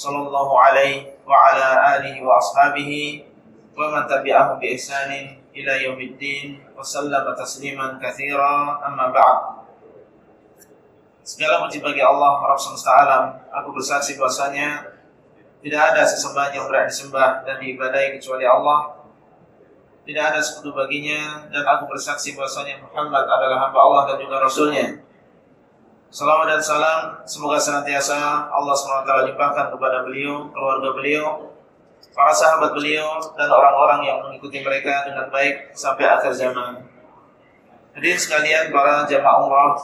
sallallahu alaihi wa ala alihi wa ashabihi wa man tabi'ahum bi ihsanin ila yaumiddin wa sallama tasliman katsira. Amma ba'd. Segala puji bagi Allah Rabb semesta alam. Aku bersaksi bahwasanya tidak ada sesembahan yang berhak disembah dan diibadai kecuali Allah. Tidak ada sekutu baginya dan aku bersaksi bahwasanya Muhammad adalah hamba Allah dan juga rasulnya. Salawat dan salam semoga senantiasa Allah SWT limpahkan kepada beliau, keluarga beliau, para sahabat beliau dan orang-orang yang mengikuti mereka dengan baik sampai akhir zaman. Hadirin sekalian para jamaah umrah,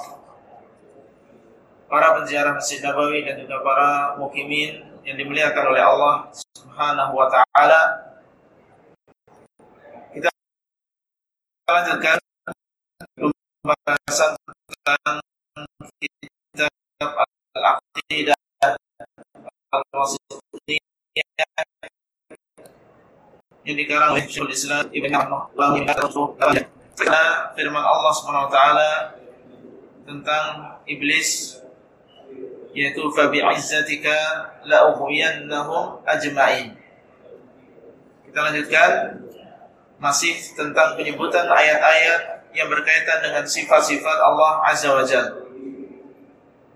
para penziarah Masjid Nabawi dan juga para mukimin yang dimuliakan oleh Allah Subhanahu wa taala. Kita lanjutkan pembahasan tentang firman Allah SWT tentang iblis yaitu fabi izzatika la ajma'in. Kita lanjutkan masih tentang penyebutan ayat-ayat yang berkaitan dengan sifat-sifat Allah Azza wa Jalla.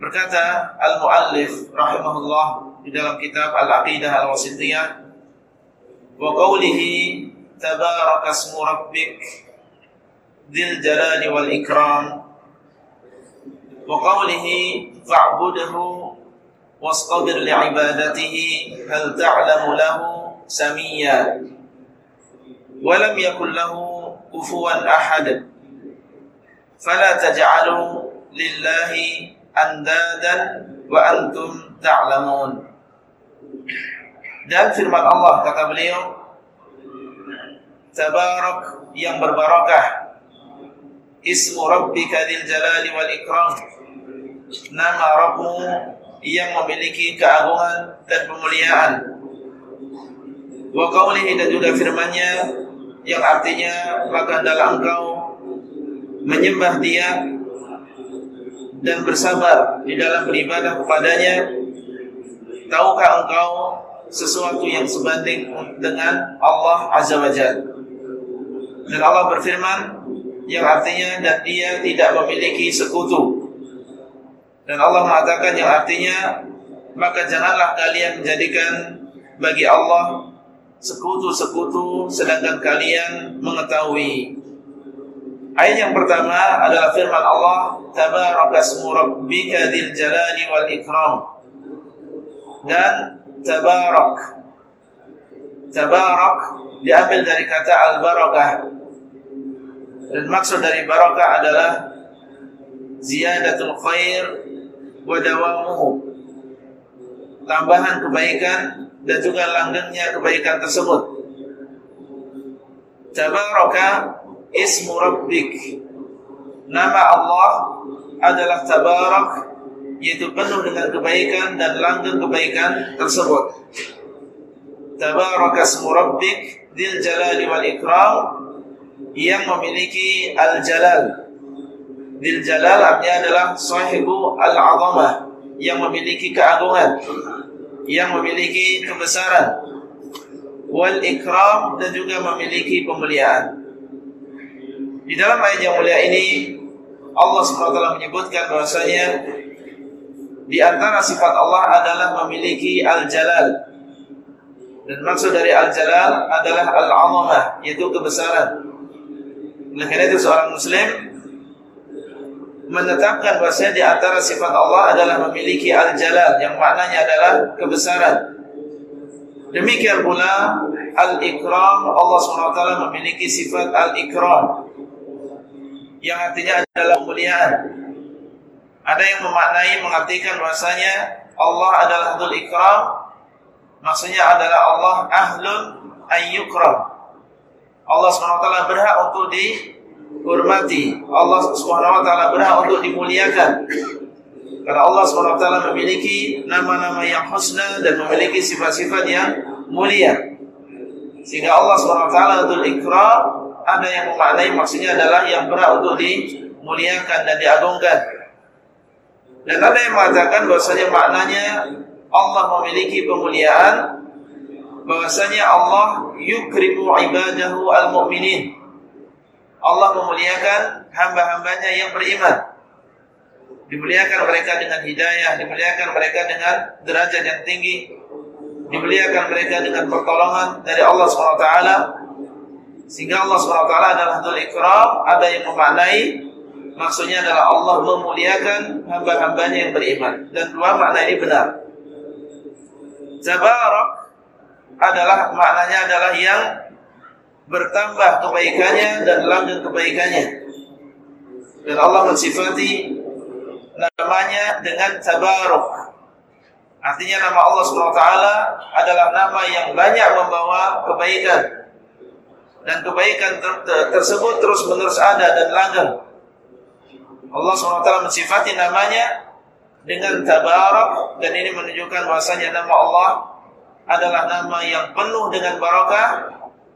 Berkata al-muallif rahimahullah di dalam kitab Al-Aqidah Al-Wasithiyah wa qawlihi tabaraka ismu rabbik dzil jalali wal ikram wa qawlihi fa'budhu wastabir li'ibadatihi hal ta'lamu lahu samiyya wa lam yakul lahu kufuwan ahad fala taj'alu lillahi andadan wa antum ta'lamun. Dan firman Allah kata beliau, Tabarak yang berbarakah. Ismu Rabbika dzil jalali wal ikram. Nama Rabbmu yang memiliki keagungan dan pemuliaan. Wa qawlihi dan juga firman-Nya yang artinya maka adalah engkau menyembah Dia dan bersabar di dalam beribadah kepadanya. Tahukah engkau sesuatu yang sebanding dengan Allah Azza wa Jalla? Dan Allah berfirman yang artinya dan dia tidak memiliki sekutu. Dan Allah mengatakan yang artinya maka janganlah kalian menjadikan bagi Allah sekutu-sekutu sedangkan kalian mengetahui Ayat yang pertama adalah firman Allah, Tabarakasmu rabbika dzil jalali wal ikram. Dan tabarak. Tabarak diambil dari kata al-barakah. Dan maksud dari barakah adalah ziyadatul khair wa dawamuhu. Tambahan kebaikan dan juga langgengnya kebaikan tersebut. Tabaraka ismu rabbik. Nama Allah adalah tabarak yaitu penuh dengan kebaikan dan langgeng kebaikan tersebut. Tabaraka ismu rabbik dil jalali wal ikram yang memiliki al jalal dil jalal artinya adalah sahibu al azamah yang memiliki keagungan yang memiliki kebesaran. Wal ikram dan juga memiliki pemuliaan di dalam ayat yang mulia ini Allah SWT menyebutkan bahwasanya di antara sifat Allah adalah memiliki al-jalal. Dan maksud dari al-jalal adalah al-'azamah, yaitu kebesaran. Oleh karena itu seorang muslim menetapkan bahwasanya di antara sifat Allah adalah memiliki al-jalal yang maknanya adalah kebesaran. Demikian pula al-ikram Allah SWT memiliki sifat al-ikram yang artinya adalah kemuliaan. Ada yang memaknai mengartikan bahasanya Allah adalah Dzul Ikram Maksudnya adalah Allah ahlun ayyukram. Allah SWT berhak untuk dihormati. Allah SWT berhak untuk dimuliakan. Karena Allah SWT memiliki nama-nama yang husna dan memiliki sifat-sifat yang mulia. Sehingga Allah SWT untuk ikram ada yang memaknai maksudnya adalah yang berhak untuk dimuliakan dan diagungkan. Dan ada yang mengatakan bahwasanya maknanya Allah memiliki kemuliaan bahwasanya Allah yukrimu ibadahu al-mu'minin. Allah memuliakan hamba-hambanya yang beriman. Dimuliakan mereka dengan hidayah, dimuliakan mereka dengan derajat yang tinggi, dimuliakan mereka dengan pertolongan dari Allah SWT. Sehingga Allah SWT adalah Dhul Ikram, ada yang memaknai maksudnya adalah Allah memuliakan hamba-hambanya yang beriman. Dan dua makna ini benar. Zabarak adalah maknanya adalah yang bertambah kebaikannya dan langgeng kebaikannya. Dan Allah mensifati namanya dengan tabaruk. Artinya nama Allah SWT adalah nama yang banyak membawa kebaikan. Dan kebaikan ter tersebut terus menerus ada dan langgeng. Allah SWT mensifati namanya dengan tabarak dan ini menunjukkan bahwasanya nama Allah adalah nama yang penuh dengan barakah,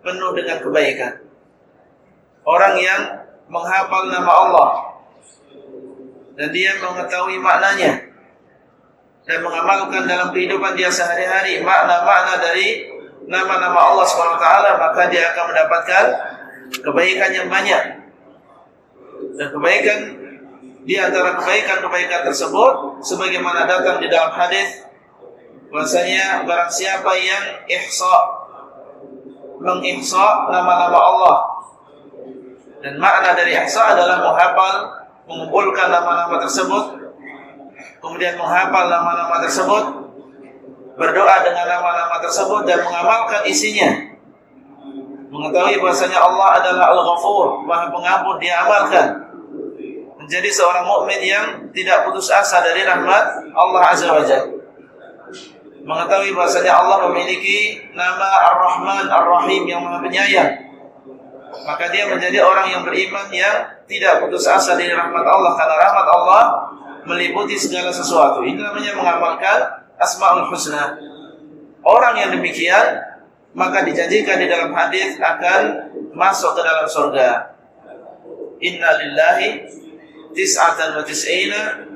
penuh dengan kebaikan. Orang yang menghafal nama Allah dan dia mengetahui maknanya dan mengamalkan dalam kehidupan dia sehari-hari makna-makna dari nama-nama Allah SWT maka dia akan mendapatkan kebaikan yang banyak. Dan kebaikan di antara kebaikan-kebaikan tersebut sebagaimana datang di dalam hadis bahwasanya barang siapa yang ihsa mengihsa nama-nama Allah dan makna dari ihsa adalah menghafal mengumpulkan nama-nama tersebut kemudian menghafal nama-nama tersebut berdoa dengan nama-nama tersebut dan mengamalkan isinya mengetahui bahwasanya Allah adalah Al-Ghafur Maha Pengampun dia amalkan menjadi seorang mukmin yang tidak putus asa dari rahmat Allah Azza wa Jalla. Mengetahui bahasanya Allah memiliki nama Ar-Rahman Ar-Rahim yang Maha Penyayang. Maka dia menjadi orang yang beriman yang tidak putus asa dari rahmat Allah karena rahmat Allah meliputi segala sesuatu. Ini namanya mengamalkan Asmaul Husna. Orang yang demikian maka dijanjikan di dalam hadis akan masuk ke dalam surga. Inna lillahi tis'atan wa tis'ina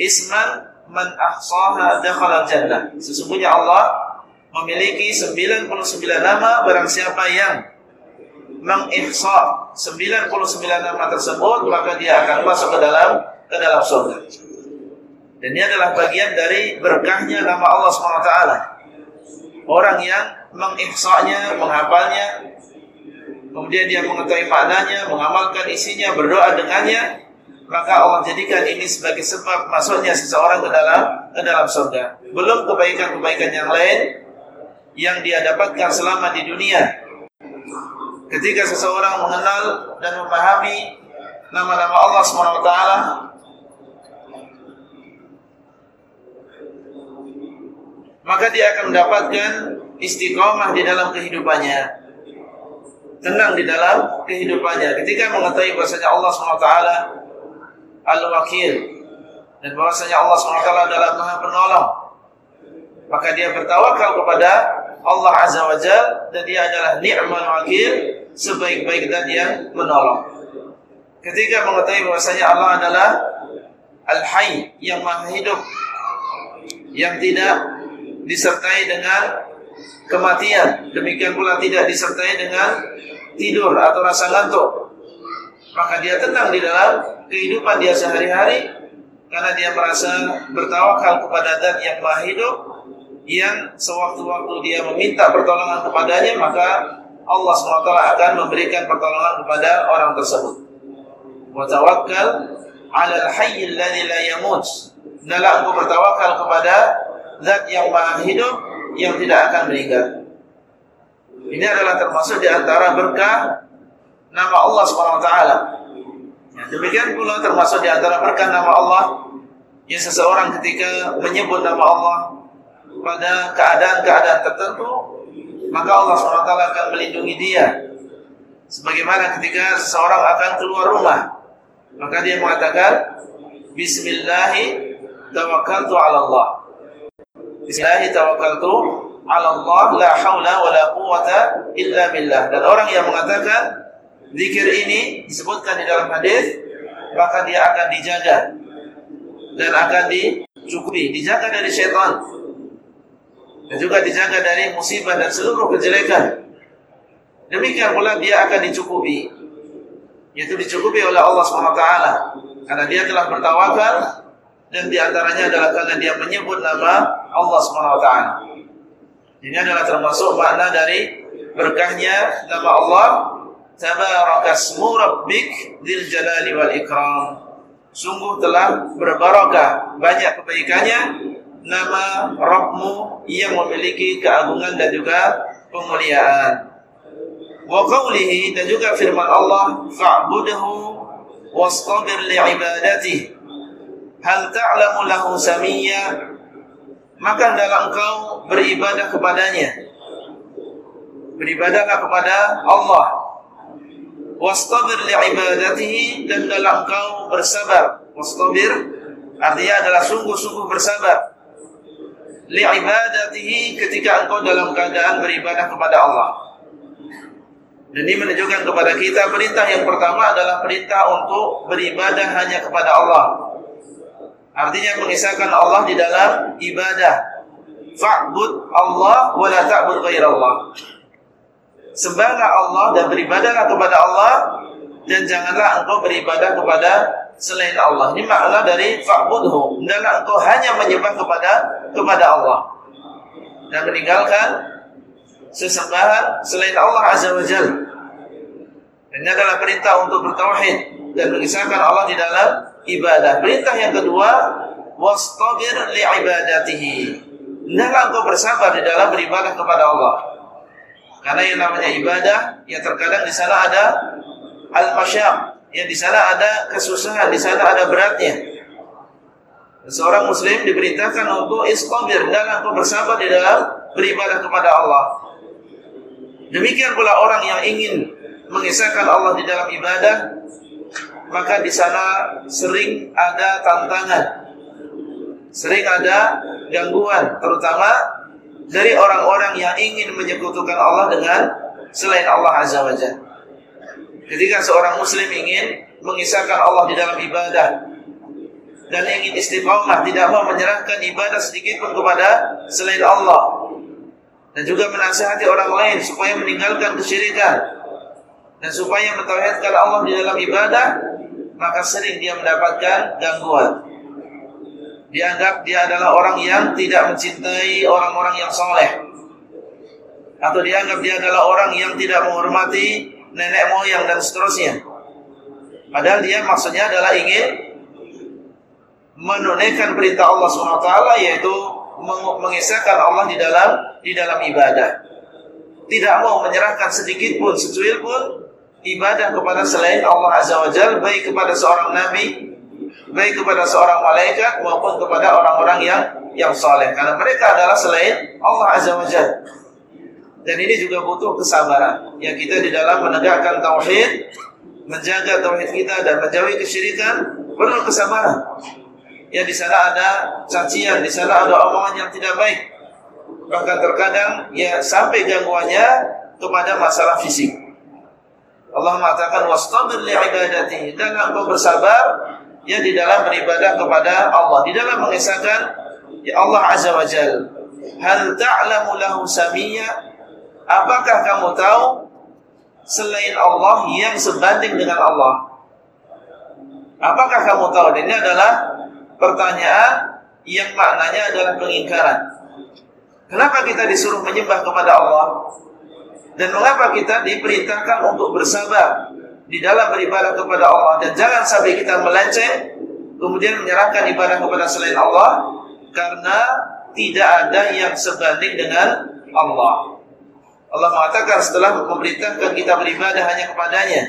isman man ahsaha dakhala jannah. Sesungguhnya Allah memiliki 99 nama barang siapa yang mengihsa 99 nama tersebut maka dia akan masuk ke dalam ke dalam surga. Dan ini adalah bagian dari berkahnya nama Allah SWT. Orang yang mengihsanya, menghafalnya, kemudian dia mengetahui maknanya, mengamalkan isinya, berdoa dengannya, maka Allah jadikan ini sebagai sebab masuknya seseorang ke dalam ke dalam surga. Belum kebaikan-kebaikan yang lain yang dia dapatkan selama di dunia. Ketika seseorang mengenal dan memahami nama-nama Allah SWT maka dia akan mendapatkan istiqomah di dalam kehidupannya tenang di dalam kehidupannya ketika mengetahui bahasanya Allah SWT Al-Wakil dan bahwasanya Allah SWT adalah Maha Penolong. Maka dia bertawakal kepada Allah Azza wa Jal dan dia adalah ni'mal wakil sebaik-baik dan yang menolong. Ketika mengetahui bahwasanya Allah adalah Al-Hayy yang Maha Hidup yang tidak disertai dengan kematian, demikian pula tidak disertai dengan tidur atau rasa ngantuk maka dia tenang di dalam kehidupan dia sehari-hari karena dia merasa bertawakal kepada Dan yang Maha Hidup yang sewaktu-waktu dia meminta pertolongan kepadanya maka Allah SWT akan memberikan pertolongan kepada orang tersebut. Wa tawakkal 'ala al-hayy alladhi la yamut. Hendaklah engkau bertawakal kepada Zat yang Maha Hidup yang tidak akan meninggal. Ini adalah termasuk di antara berkah nama Allah taala. Ya, demikian pula termasuk di antara berkah nama Allah yang seseorang ketika menyebut nama Allah pada keadaan-keadaan tertentu, maka Allah SWT akan melindungi dia. Sebagaimana ketika seseorang akan keluar rumah, maka dia mengatakan, Bismillahi tawakkaltu ala Allah. Bismillahi tawakkaltu ala Allah la haula wa la quwata illa billah. Dan orang yang mengatakan zikir ini disebutkan di dalam hadis, maka dia akan dijaga dan akan dicukupi, dijaga dari syaitan. Dan juga dijaga dari musibah dan seluruh kejelekan. Demikian pula dia akan dicukupi, yaitu dicukupi oleh Allah SWT karena dia telah bertawakal dan di antaranya adalah karena dia menyebut nama Allah SWT. Ini adalah termasuk makna dari berkahnya nama Allah Tabarakasmu rabbik dil jalali wal ikram Sungguh telah berbarakah banyak kebaikannya nama Rabbmu yang memiliki keagungan dan juga pemuliaan. Wa qawlihi dan juga firman Allah fa'budhu wastabir li'ibadatihi hal ta'lamu lahu samiyya maka dalam engkau beribadah kepadanya beribadahlah kepada Allah wastabir li'ibadatihi dan dalam kau bersabar. Wastabir artinya adalah sungguh-sungguh bersabar. Li'ibadatihi ketika engkau dalam keadaan beribadah kepada Allah. Dan ini menunjukkan kepada kita perintah yang pertama adalah perintah untuk beribadah hanya kepada Allah. Artinya mengisahkan Allah di dalam ibadah. Fa'bud Allah wa la ta'bud ghairallah sembahlah Allah dan beribadahlah kepada Allah dan janganlah engkau beribadah kepada selain Allah. Ini makna dari fa'budhu. Hendaklah engkau hanya menyembah kepada kepada Allah dan meninggalkan sesembahan selain Allah Azza wa Jalla. Ini adalah perintah untuk bertauhid dan mengisahkan Allah di dalam ibadah. Perintah yang kedua, wastabir li'ibadatihi. Hendaklah engkau bersabar di dalam beribadah kepada Allah. Karena yang namanya ibadah, ya terkadang di sana ada al-masyam, ya di sana ada kesusahan, di sana ada beratnya. Seorang muslim diberitakan untuk istabir dalam untuk bersabar di dalam beribadah kepada Allah. Demikian pula orang yang ingin mengisahkan Allah di dalam ibadah, maka di sana sering ada tantangan, sering ada gangguan, terutama dari orang-orang yang ingin menyekutukan Allah dengan selain Allah Azza wa Jalla. Ketika seorang muslim ingin mengisahkan Allah di dalam ibadah dan ingin istiqamah, tidak mau menyerahkan ibadah sedikit pun kepada selain Allah dan juga menasihati orang lain supaya meninggalkan kesyirikan dan supaya mentauhidkan Allah di dalam ibadah, maka sering dia mendapatkan gangguan. Dianggap dia adalah orang yang tidak mencintai orang-orang yang soleh. Atau dianggap dia adalah orang yang tidak menghormati nenek moyang dan seterusnya. Padahal dia maksudnya adalah ingin menunaikan perintah Allah SWT yaitu mengisahkan Allah di dalam di dalam ibadah. Tidak mau menyerahkan sedikit pun secuil pun ibadah kepada selain Allah Azza wa Jalla baik kepada seorang nabi baik kepada seorang malaikat maupun kepada orang-orang yang yang soleh karena mereka adalah selain Allah Azza wa Jalla. Dan ini juga butuh kesabaran yang kita di dalam menegakkan tauhid, menjaga tauhid kita dan menjauhi kesyirikan perlu kesabaran. Ya di sana ada cacian, di sana ada omongan yang tidak baik. Bahkan terkadang ya sampai gangguannya kepada masalah fisik. Allah mengatakan wastabir li'ibadati dan engkau bersabar ya di dalam beribadah kepada Allah, di dalam mengisahkan ya Allah Azza wa Jal. Hal ta'lamu lahu samiyya? Apakah kamu tahu selain Allah yang sebanding dengan Allah? Apakah kamu tahu? Dan ini adalah pertanyaan yang maknanya adalah pengingkaran. Kenapa kita disuruh menyembah kepada Allah? Dan mengapa kita diperintahkan untuk bersabar di dalam beribadah kepada Allah dan jangan sampai kita melenceng kemudian menyerahkan ibadah kepada selain Allah karena tidak ada yang sebanding dengan Allah. Allah mengatakan setelah memerintahkan kita beribadah hanya kepadanya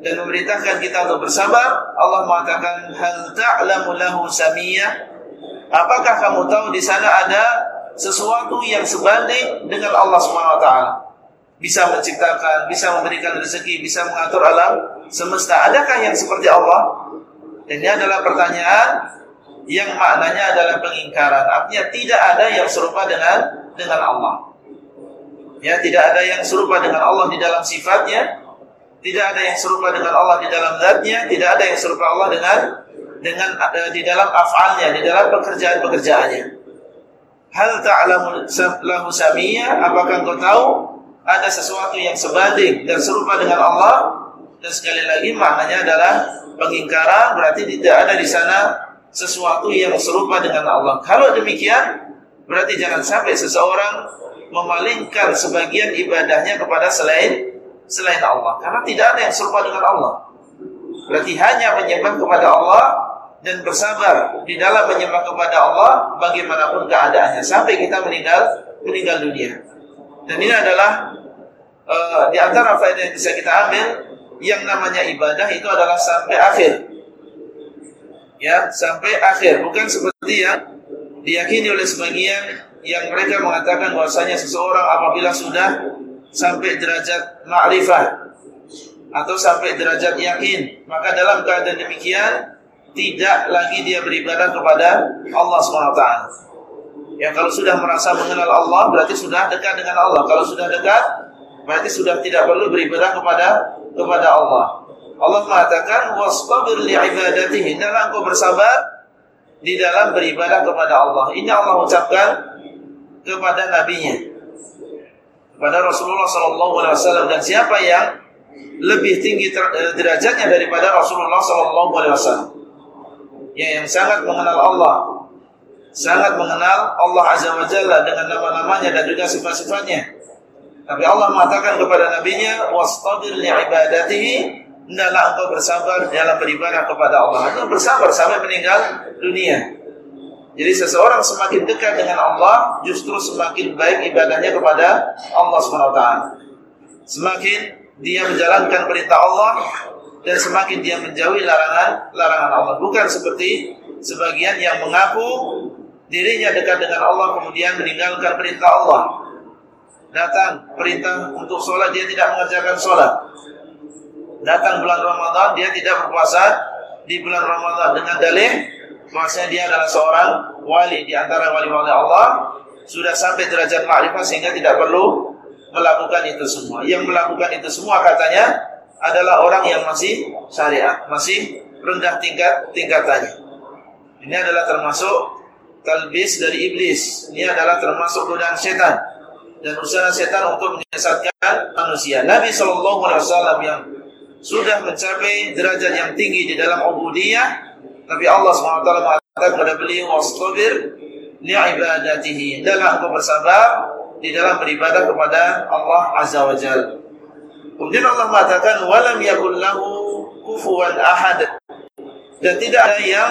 dan memerintahkan kita untuk bersabar, Allah mengatakan hal ta'lamu lahu samiyah? Apakah kamu tahu di sana ada sesuatu yang sebanding dengan Allah Subhanahu wa taala. Bisa menciptakan, bisa memberikan rezeki, bisa mengatur alam semesta. Adakah yang seperti Allah? Dan ini adalah pertanyaan yang maknanya adalah pengingkaran. Artinya tidak ada yang serupa dengan dengan Allah. Ya, tidak ada yang serupa dengan Allah di dalam sifatnya, tidak ada yang serupa dengan Allah di dalam zatnya, tidak ada yang serupa Allah dengan dengan uh, di dalam afalnya, di dalam pekerjaan-pekerjaannya. Hal ta'lamu lahu samia? Apakah engkau tahu ada sesuatu yang sebanding dan serupa dengan Allah? Dan sekali lagi maknanya adalah pengingkaran berarti tidak ada di sana sesuatu yang serupa dengan Allah. Kalau demikian, berarti jangan sampai seseorang memalingkan sebagian ibadahnya kepada selain selain Allah. Karena tidak ada yang serupa dengan Allah. Berarti hanya menyembah kepada Allah dan bersabar di dalam menyembah kepada Allah bagaimanapun keadaannya sampai kita meninggal meninggal dunia. Dan ini adalah uh, di antara faedah yang bisa kita ambil yang namanya ibadah itu adalah sampai akhir. Ya, sampai akhir, bukan seperti yang diyakini oleh sebagian yang mereka mengatakan bahwasanya seseorang apabila sudah sampai derajat ma'rifah atau sampai derajat yakin, maka dalam keadaan demikian tidak lagi dia beribadah kepada Allah SWT. Ya kalau sudah merasa mengenal Allah berarti sudah dekat dengan Allah. Kalau sudah dekat berarti sudah tidak perlu beribadah kepada kepada Allah. Allah mengatakan wastabir li'ibadatihi. Hendaklah engkau bersabar di dalam beribadah kepada Allah. Ini Allah ucapkan kepada nabinya. Kepada Rasulullah sallallahu alaihi wasallam dan siapa yang lebih tinggi eh, derajatnya daripada Rasulullah sallallahu alaihi wasallam. Ya yang sangat mengenal Allah, sangat mengenal Allah Azza wa Jalla dengan nama-namanya dan juga sifat-sifatnya. Tapi Allah mengatakan kepada nabinya wastabir li ibadatihi hendaklah engkau bersabar dalam beribadah kepada Allah. Itu bersabar sampai meninggal dunia. Jadi seseorang semakin dekat dengan Allah justru semakin baik ibadahnya kepada Allah SWT. Semakin dia menjalankan perintah Allah dan semakin dia menjauhi larangan larangan Allah. Bukan seperti sebagian yang mengaku dirinya dekat dengan Allah kemudian meninggalkan perintah Allah. Datang perintah untuk sholat dia tidak mengerjakan sholat. Datang bulan Ramadan dia tidak berpuasa di bulan Ramadan. Dengan dalih bahwasanya dia adalah seorang wali di antara wali-wali Allah sudah sampai derajat ma'rifah sehingga tidak perlu melakukan itu semua. Yang melakukan itu semua katanya adalah orang yang masih syariat masih rendah tingkat tingkatannya. Ini adalah termasuk talbis dari iblis ini adalah termasuk godaan setan dan usaha setan untuk menyesatkan manusia. Nabi Shallallahu Alaihi Wasallam yang sudah mencapai derajat yang tinggi di dalam ubudiyah, tapi Allah SWT mengatakan kepada beliau wastabir li ibadatihi. Dalam engkau bersabar di dalam beribadah kepada Allah Azza wa Jalla. Kemudian Allah mengatakan walam yakul lahu kufuwan ahad. Dan tidak ada yang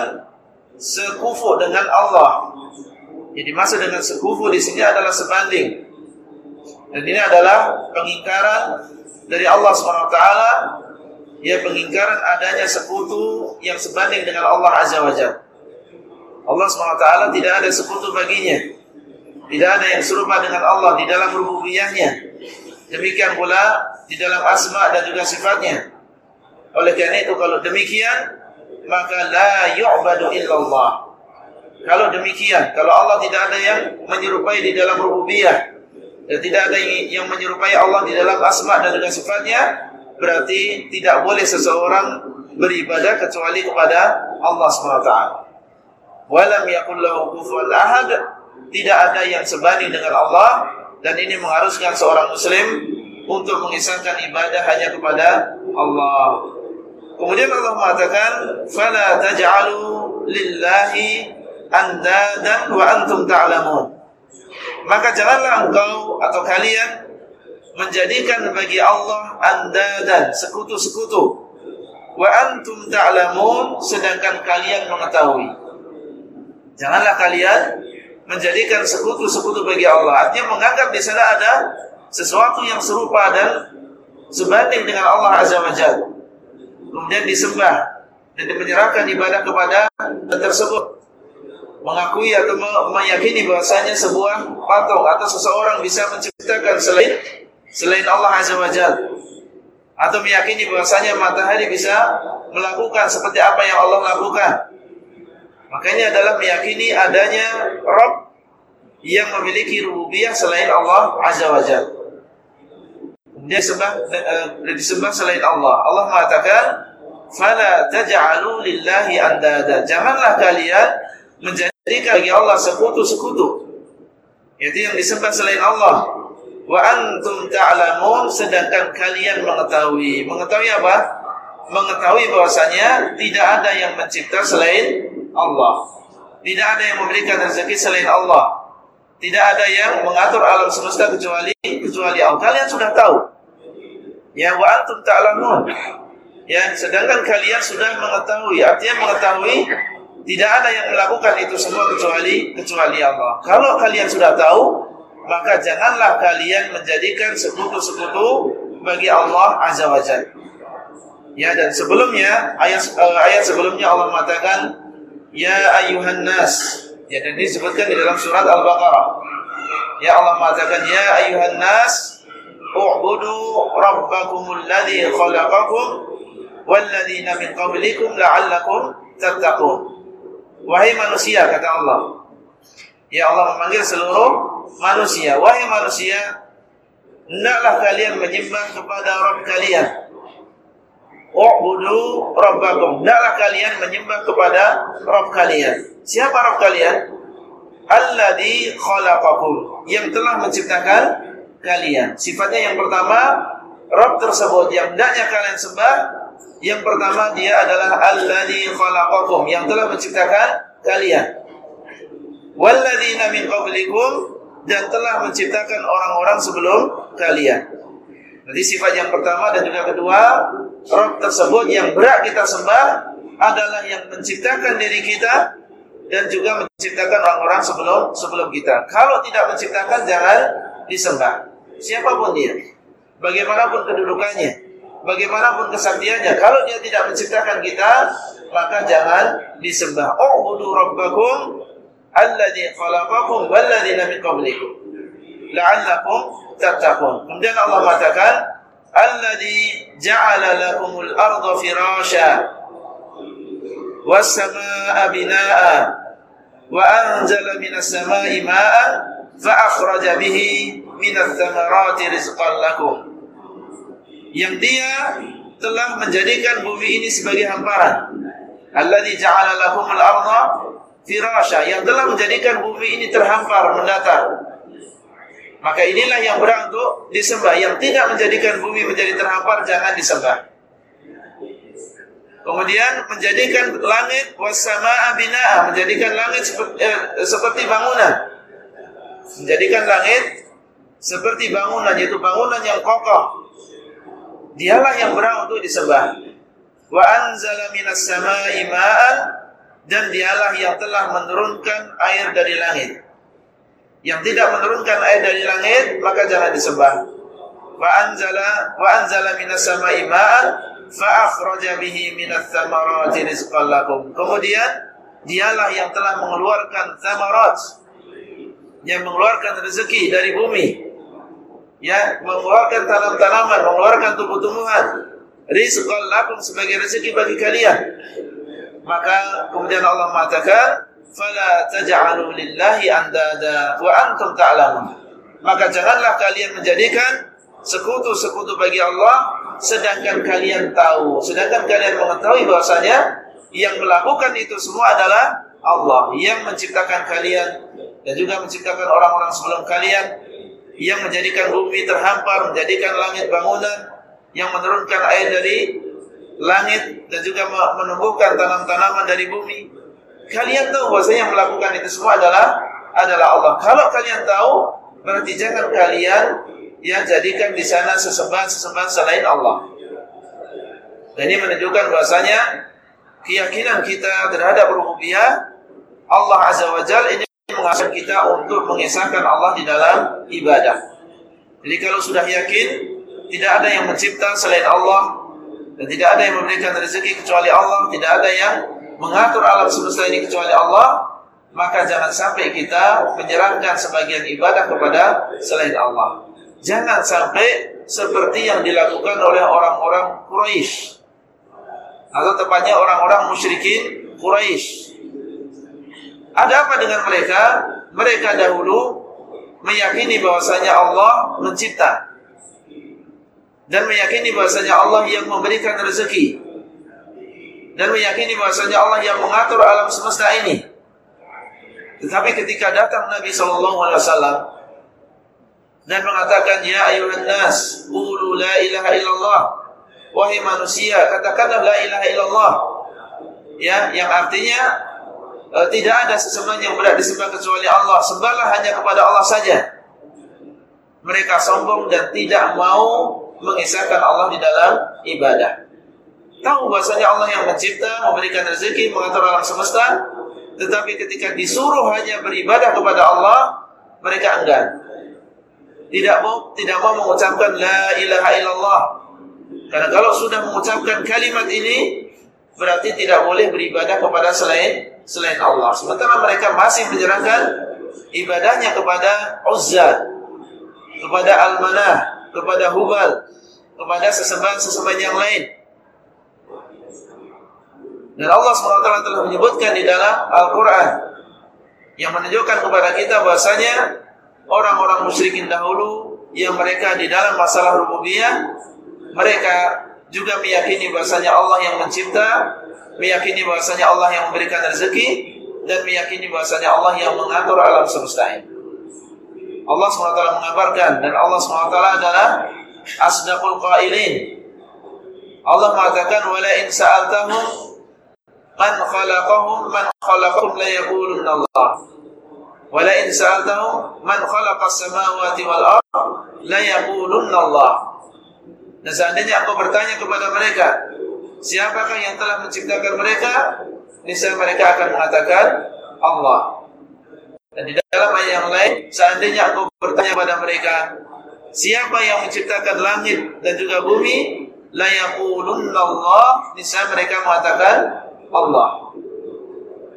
sekufu dengan Allah. Jadi maksud dengan sekufu di sini adalah sebanding dan ini adalah pengingkaran dari Allah SWT ya pengingkaran adanya sekutu yang sebanding dengan Allah Azza wa. Allah SWT tidak ada sekutu baginya. Tidak ada yang serupa dengan Allah di dalam rububiyahnya. Demikian pula di dalam asma dan juga sifatnya. Oleh karena itu kalau demikian maka la yu'badu illallah. Kalau demikian, kalau Allah tidak ada yang menyerupai di dalam rububiyah, dan tidak ada yang menyerupai Allah di dalam asma dan juga sifatnya berarti tidak boleh seseorang beribadah kecuali kepada Allah SWT. Walam yakul lahu kufuwan ahad tidak ada yang sebanding dengan Allah dan ini mengharuskan seorang muslim untuk mengisahkan ibadah hanya kepada Allah. Kemudian Allah mengatakan, "Fala taj'alu lillahi andadan wa antum ta'lamun." maka janganlah engkau atau kalian menjadikan bagi Allah anda dan sekutu-sekutu. Wa antum ta'lamun sedangkan kalian mengetahui. Janganlah kalian menjadikan sekutu-sekutu bagi Allah. Artinya menganggap di sana ada sesuatu yang serupa dan sebanding dengan Allah azza wajalla kemudian disembah dan menyerahkan ibadah kepada tersebut mengakui atau meyakini bahwasanya sebuah patung atau seseorang bisa menciptakan selain selain Allah Azza wa Jalla atau meyakini bahwasanya matahari bisa melakukan seperti apa yang Allah lakukan. Makanya adalah meyakini adanya Rabb yang memiliki rububiyah selain Allah Azza wa Jalla. Dia sembah uh, disembah selain Allah. Allah mengatakan, "Fala taj'alu lillahi andada." Janganlah kalian menjadikan bagi Allah sekutu-sekutu. Yaitu yang disembah selain Allah wa antum ta'lamun sedangkan kalian mengetahui. Mengetahui apa? Mengetahui bahwasanya tidak ada yang mencipta selain Allah. Tidak ada yang memberikan rezeki selain Allah. Tidak ada yang mengatur alam semesta kecuali kecuali Allah. Kalian sudah tahu. Ya wa antum ta'lamun. Ya, sedangkan kalian sudah mengetahui. Artinya mengetahui tidak ada yang melakukan itu semua kecuali kecuali Allah. Kalau kalian sudah tahu, maka janganlah kalian menjadikan sekutu-sekutu bagi Allah Azza wa Jalla. Ya dan sebelumnya ayat uh, ayat sebelumnya Allah mengatakan ya ayuhan nas. Ya dan ini disebutkan di dalam surat Al-Baqarah. Ya Allah mengatakan ya ayuhan nas u'budu rabbakumul ladzi khalaqakum walladzina min qablikum la'allakum tattaqun. Wahai manusia kata Allah. Ya Allah memanggil seluruh manusia, wahai manusia, hendaklah kalian menyembah kepada Rabb kalian. U'budu rabbakum. Hendaklah kalian menyembah kepada Rabb kalian. Siapa Rabb kalian? Alladzi khalaqakum. Yang telah menciptakan kalian. Sifatnya yang pertama, Rabb tersebut yang hendaknya kalian sembah, yang pertama dia adalah Alladzi khalaqakum, yang telah menciptakan kalian. Walladzina min qablikum dan telah menciptakan orang-orang sebelum kalian. Jadi sifat yang pertama dan juga kedua, Rob tersebut yang berat kita sembah adalah yang menciptakan diri kita dan juga menciptakan orang-orang sebelum sebelum kita. Kalau tidak menciptakan jangan disembah. Siapa pun dia, bagaimanapun kedudukannya, bagaimanapun kesaktiannya, kalau dia tidak menciptakan kita, maka jangan disembah. Oh, budu rabbakum alladzi khalaqakum walladzina min qablikum la'allakum tattaqun. Kemudian Allah mengatakan alladzi ja'ala lakumul arda firasya was samaa'a binaa'a wa anzala minas samaa'i maa'an fa akhraja bihi minats thamarati rizqan lakum. Yang dia telah menjadikan bumi ini sebagai hamparan. Alladzi ja'ala lakumul arda firasha yang telah menjadikan bumi ini terhampar mendatar. Maka inilah yang berhak untuk disembah. Yang tidak menjadikan bumi menjadi terhampar jangan disembah. Kemudian menjadikan langit wasama binaa, menjadikan langit seperti, eh, seperti bangunan. Menjadikan langit seperti bangunan, yaitu bangunan yang kokoh. Dialah yang berhak untuk disembah. Wa anzala minas sama'i ma'an dan dialah yang telah menurunkan air dari langit. Yang tidak menurunkan air dari langit maka jangan disembah. Wa anzala wa anzala minas sama'i ma'an fa akhraja bihi minas thamarati rizqan lakum. Kemudian dialah yang telah mengeluarkan thamarat yang mengeluarkan rezeki dari bumi. Ya, mengeluarkan tanam-tanaman, mengeluarkan tumbuh-tumbuhan. Rizqan lakum sebagai rezeki bagi kalian. Maka kemudian Allah mengatakan, "Fala taj'alu lillahi andada wa antum ta'lamun." Maka janganlah kalian menjadikan sekutu-sekutu bagi Allah sedangkan kalian tahu, sedangkan kalian mengetahui bahwasanya yang melakukan itu semua adalah Allah yang menciptakan kalian dan juga menciptakan orang-orang sebelum kalian yang menjadikan bumi terhampar, menjadikan langit bangunan, yang menurunkan air dari langit dan juga menumbuhkan tanam-tanaman dari bumi. Kalian tahu bahwasanya yang melakukan itu semua adalah adalah Allah. Kalau kalian tahu, berarti jangan kalian yang jadikan di sana sesembahan-sesembahan selain Allah. Dan ini menunjukkan bahwasanya keyakinan kita terhadap rububiyah Allah Azza wa Jalla ini mengajar kita untuk mengisahkan Allah di dalam ibadah. Jadi kalau sudah yakin tidak ada yang mencipta selain Allah, dan tidak ada yang memberikan rezeki kecuali Allah, tidak ada yang mengatur alam semesta ini kecuali Allah, maka jangan sampai kita menyerahkan sebagian ibadah kepada selain Allah. Jangan sampai seperti yang dilakukan oleh orang-orang Quraisy atau tepatnya orang-orang musyrikin Quraisy. Ada apa dengan mereka? Mereka dahulu meyakini bahwasanya Allah mencipta dan meyakini bahwasanya Allah yang memberikan rezeki dan meyakini bahwasanya Allah yang mengatur alam semesta ini. Tetapi ketika datang Nabi Shallallahu Alaihi Wasallam dan mengatakan ya ayuhan nas la ilaha illallah wahai manusia katakanlah la ilaha illallah ya yang artinya uh, tidak ada sesembahan yang berat disembah kecuali Allah. Sembahlah hanya kepada Allah saja. Mereka sombong dan tidak mau mengisahkan Allah di dalam ibadah. Tahu bahasanya Allah yang mencipta, memberikan rezeki, mengatur alam semesta, tetapi ketika disuruh hanya beribadah kepada Allah, mereka enggan. Tidak mau tidak mau mengucapkan la ilaha illallah. Karena kalau sudah mengucapkan kalimat ini, berarti tidak boleh beribadah kepada selain selain Allah. Sementara mereka masih menyerahkan ibadahnya kepada Uzza, kepada Al-Manah, kepada Hubal, kepada sesembahan-sesembahan yang lain. Dan Allah SWT telah menyebutkan di dalam Al-Quran yang menunjukkan kepada kita bahasanya orang-orang musyrikin dahulu yang mereka di dalam masalah rububiyah mereka juga meyakini bahasanya Allah yang mencipta meyakini bahasanya Allah yang memberikan rezeki dan meyakini bahasanya Allah yang mengatur alam semesta ini. Allah SWT mengabarkan dan Allah SWT adalah asdaqul qailin. Allah mengatakan wala in sa'altahum man khalaqahum man khalaqahum la yaqulun Allah. Wala in sa'altahum man khalaqa samawati wal ard la yaqulun Allah. Dan seandainya aku bertanya kepada mereka, Siapakah yang telah menciptakan mereka? Niscaya mereka akan mengatakan Allah. Dan di dalam ayat yang lain, seandainya aku bertanya pada mereka, siapa yang menciptakan langit dan juga bumi? La yaqulunna Allah, niscaya mereka mengatakan Allah.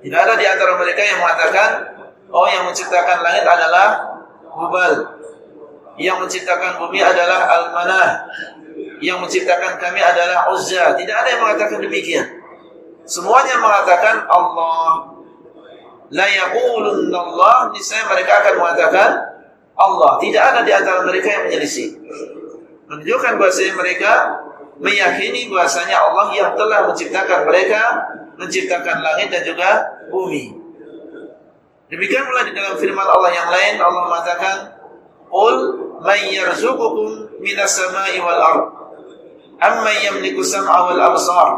Tidak ada di antara mereka yang mengatakan, oh yang menciptakan langit adalah Hubal. Yang menciptakan bumi adalah Al-Manah yang menciptakan kami adalah Uzza. Tidak ada yang mengatakan demikian. Semuanya mengatakan Allah. La yaqulun Allah, niscaya mereka akan mengatakan Allah. Tidak ada di antara mereka yang menyelisih. Menunjukkan bahasanya mereka meyakini bahasanya Allah yang telah menciptakan mereka, menciptakan langit dan juga bumi. Demikian pula di dalam firman Allah yang lain Allah mengatakan, "Qul man yarzuqukum minas sama'i wal ardh amman yamliku sam'a wal absar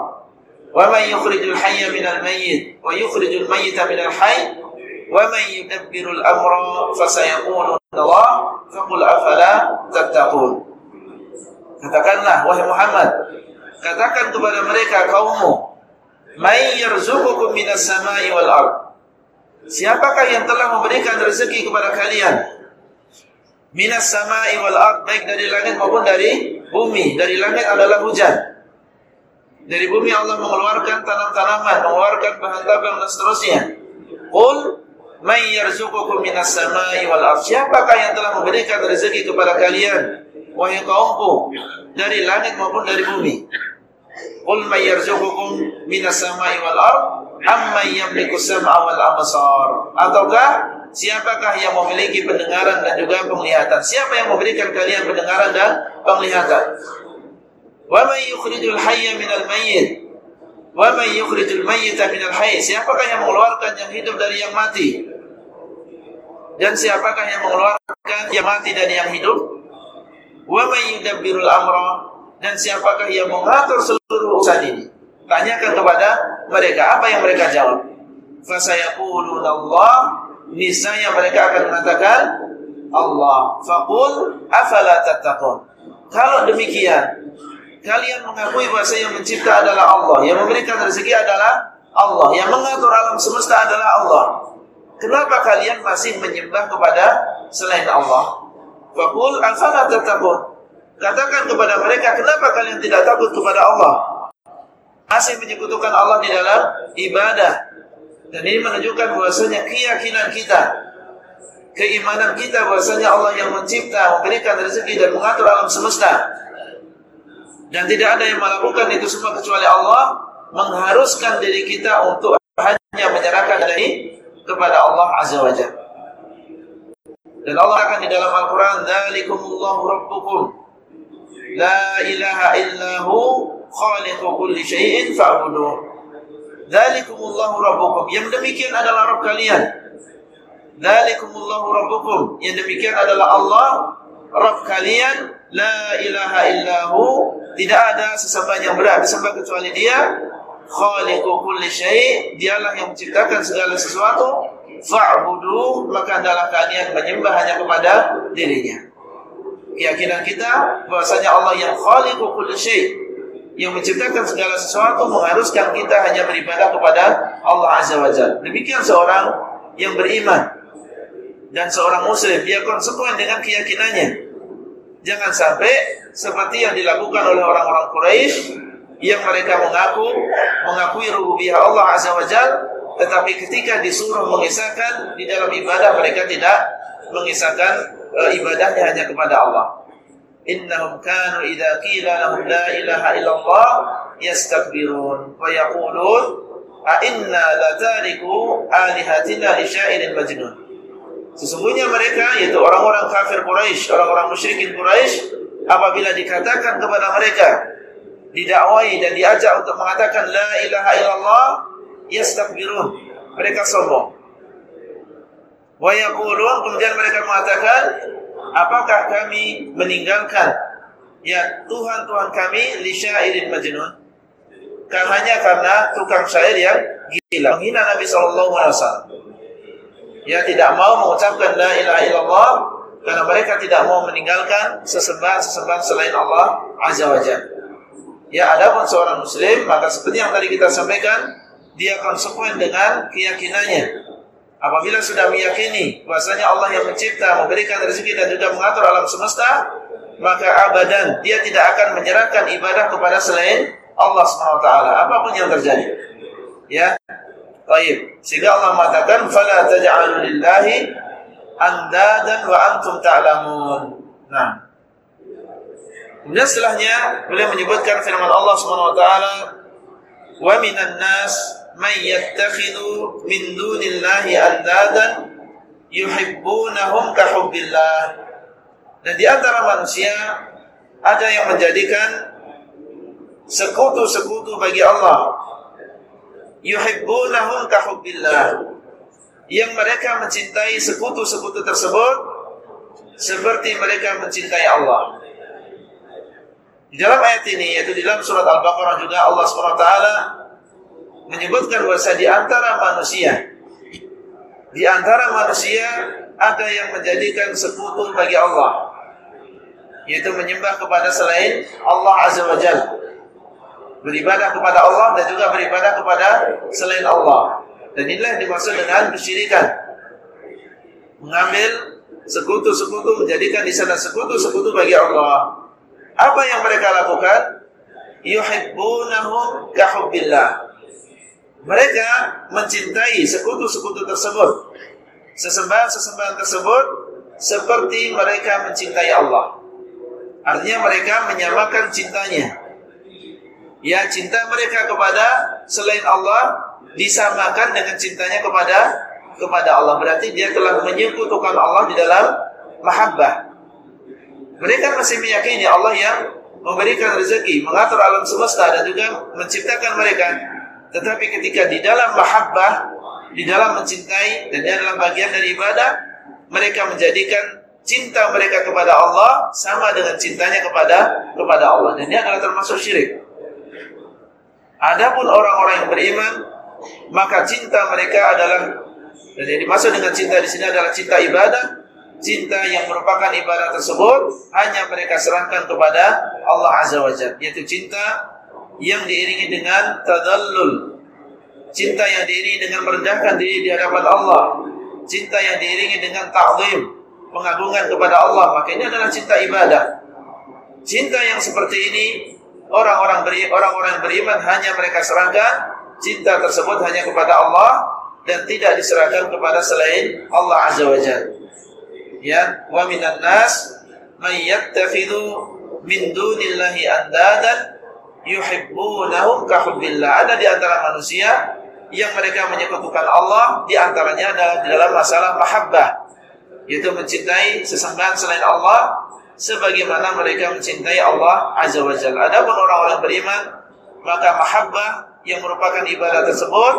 wa man yukhrijul hayya minal mayyit wa yukhrijul mayyita minal hayy wa man yudabbirul amra fasayaquluna Allah faqul afala tattaqun katakanlah wahai Muhammad katakan kepada mereka kaummu may yarzuqukum minas samai wal ard. Siapakah yang telah memberikan rezeki kepada kalian? Minas sama'i wal ard baik dari langit maupun dari bumi. Dari langit adalah hujan. Dari bumi Allah mengeluarkan tanam-tanaman, mengeluarkan bahan tambang dan seterusnya. Qul man yarzuqukum minas sama'i wal ard. Siapakah yang telah memberikan rezeki kepada kalian wahai kaumku dari langit maupun dari bumi? Qul man yarzuqukum minas sama'i wal ard amman yamliku sam'a. Ataukah Siapakah yang memiliki pendengaran dan juga penglihatan? Siapa yang memberikan kalian pendengaran dan penglihatan? Wa man yukhrijul hayya minal mayyit? Wa man yukhrijul mayyita minal hayy? Siapakah yang mengeluarkan yang hidup dari yang mati? Dan siapakah yang mengeluarkan yang mati dari yang hidup? Wa man yudabbirul amra? Dan siapakah yang mengatur seluruh urusan ini? Tanyakan kepada mereka apa yang mereka jawab. Fasayaquluna Allah niscaya mereka akan mengatakan Allah. Faqul afala tattaqun. Kalau demikian, kalian mengakui bahwa yang mencipta adalah Allah, yang memberikan rezeki adalah Allah, yang mengatur alam semesta adalah Allah. Kenapa kalian masih menyembah kepada selain Allah? Faqul afala tattaqun. Katakan kepada mereka, kenapa kalian tidak takut kepada Allah? Masih menyekutukan Allah di dalam ibadah Dan ini menunjukkan bahwasanya keyakinan kita, keimanan kita bahwasanya Allah yang mencipta, memberikan rezeki dan mengatur alam semesta. Dan tidak ada yang melakukan itu semua kecuali Allah mengharuskan diri kita untuk hanya menyerahkan diri kepada Allah Azza wa Jalla. Dan Allah akan di dalam Al-Quran, Dzalikumullahu Rabbukum, La ilaha illahu khaliqu kulli syai'in fa'buduh. Dzalikumullahu rabbukum. Yang demikian adalah Rabb kalian. Dzalikumullahu rabbukum. Yang demikian adalah Allah Rabb kalian. La ilaha illahu. Tidak ada sesembahan yang berat disembah kecuali Dia. Khaliqu kulli syai'. Dialah yang menciptakan segala sesuatu. Fa'budu. Maka adalah kalian menyembah hanya kepada dirinya. Keyakinan kita bahwasanya Allah yang khaliqu kulli syai' yang menciptakan segala sesuatu mengharuskan kita hanya beribadah kepada Allah Azza wa Jalla. Demikian seorang yang beriman dan seorang muslim dia konsekuen dengan keyakinannya. Jangan sampai seperti yang dilakukan oleh orang-orang Quraisy yang mereka mengaku mengakui rububiyah Allah Azza wa Jalla tetapi ketika disuruh mengisahkan di dalam ibadah mereka tidak mengisahkan e, ibadahnya hanya kepada Allah. Innahum kanu idza qila lahum la ilaha illallah yastakbirun wa yaqulun a inna la tariku alihatina li syairin majnun. Sesungguhnya mereka yaitu orang-orang kafir Quraisy orang-orang musyrikin Quraisy apabila dikatakan kepada mereka didakwai dan diajak untuk mengatakan la ilaha illallah yastakbirun. Mereka sombong wa yaqulun kemudian mereka mengatakan apakah kami meninggalkan ya Tuhan-Tuhan kami li syairin majnun? Hanya karena tukang syair yang gila, menghina Nabi sallallahu alaihi wasallam. Ya tidak mau mengucapkan la ilaha illallah karena mereka tidak mau meninggalkan sesembahan-sesembahan selain Allah azza wajalla. Ya adapun seorang muslim maka seperti yang tadi kita sampaikan dia konsekuen dengan keyakinannya Apabila sudah meyakini bahwasanya Allah yang mencipta, memberikan rezeki dan juga mengatur alam semesta, maka abadan dia tidak akan menyerahkan ibadah kepada selain Allah SWT apa pun yang terjadi. Ya. Baik. Sehingga Allah mengatakan fala taj'alu lillahi andadan wa antum ta'lamun. Nah. Kemudian setelahnya beliau menyebutkan firman Allah Subhanahu wa taala wa minan nas man yattakhidhu min dunillahi andadan yuhibbunahum kahubbillah. Dan di antara manusia ada yang menjadikan sekutu-sekutu bagi Allah. Yuhibbunahum kahubbillah. Yang mereka mencintai sekutu-sekutu tersebut seperti mereka mencintai Allah. Di dalam ayat ini yaitu di dalam surat Al-Baqarah juga Allah SWT menyebutkan bahwa di antara manusia di antara manusia ada yang menjadikan sekutu bagi Allah yaitu menyembah kepada selain Allah Azza wa Jalla beribadah kepada Allah dan juga beribadah kepada selain Allah. Dan inilah yang dimaksud dengan kesyirikan. Mengambil sekutu-sekutu menjadikan di sana sekutu-sekutu bagi Allah. Apa yang mereka lakukan? Yuhibbunahum kahubbillah mereka mencintai sekutu-sekutu tersebut. Sesembahan-sesembahan tersebut seperti mereka mencintai Allah. Artinya mereka menyamakan cintanya. Ya, cinta mereka kepada selain Allah disamakan dengan cintanya kepada kepada Allah. Berarti dia telah menyekutukan Allah di dalam mahabbah. Mereka masih meyakini Allah yang memberikan rezeki, mengatur alam semesta dan juga menciptakan mereka tetapi ketika di dalam mahabbah, di dalam mencintai dan di dalam bagian dari ibadah, mereka menjadikan cinta mereka kepada Allah sama dengan cintanya kepada kepada Allah. Dan ini adalah termasuk syirik. Adapun orang-orang yang beriman, maka cinta mereka adalah dan yang dimaksud dengan cinta di sini adalah cinta ibadah, cinta yang merupakan ibadah tersebut hanya mereka serahkan kepada Allah Azza wa Jalla, yaitu cinta yang diiringi dengan tadallul. Cinta yang diiringi dengan merendahkan diri di hadapan Allah. Cinta yang diiringi dengan ta'zim pengagungan kepada Allah. Maka ini adalah cinta ibadah. Cinta yang seperti ini orang-orang beri, orang-orang beriman hanya mereka serahkan. Cinta tersebut hanya kepada Allah dan tidak diserahkan kepada selain Allah Azza wa Jalla. Ya, wa minan nas may yattakhidhu min dunillahi andadan yuhibbunahum ka hubbillah. Ada di antara manusia yang mereka menyekutukan Allah di antaranya adalah di dalam masalah mahabbah yaitu mencintai sesembahan selain Allah sebagaimana mereka mencintai Allah Azza wa Jalla. Adapun orang-orang beriman maka mahabbah yang merupakan ibadah tersebut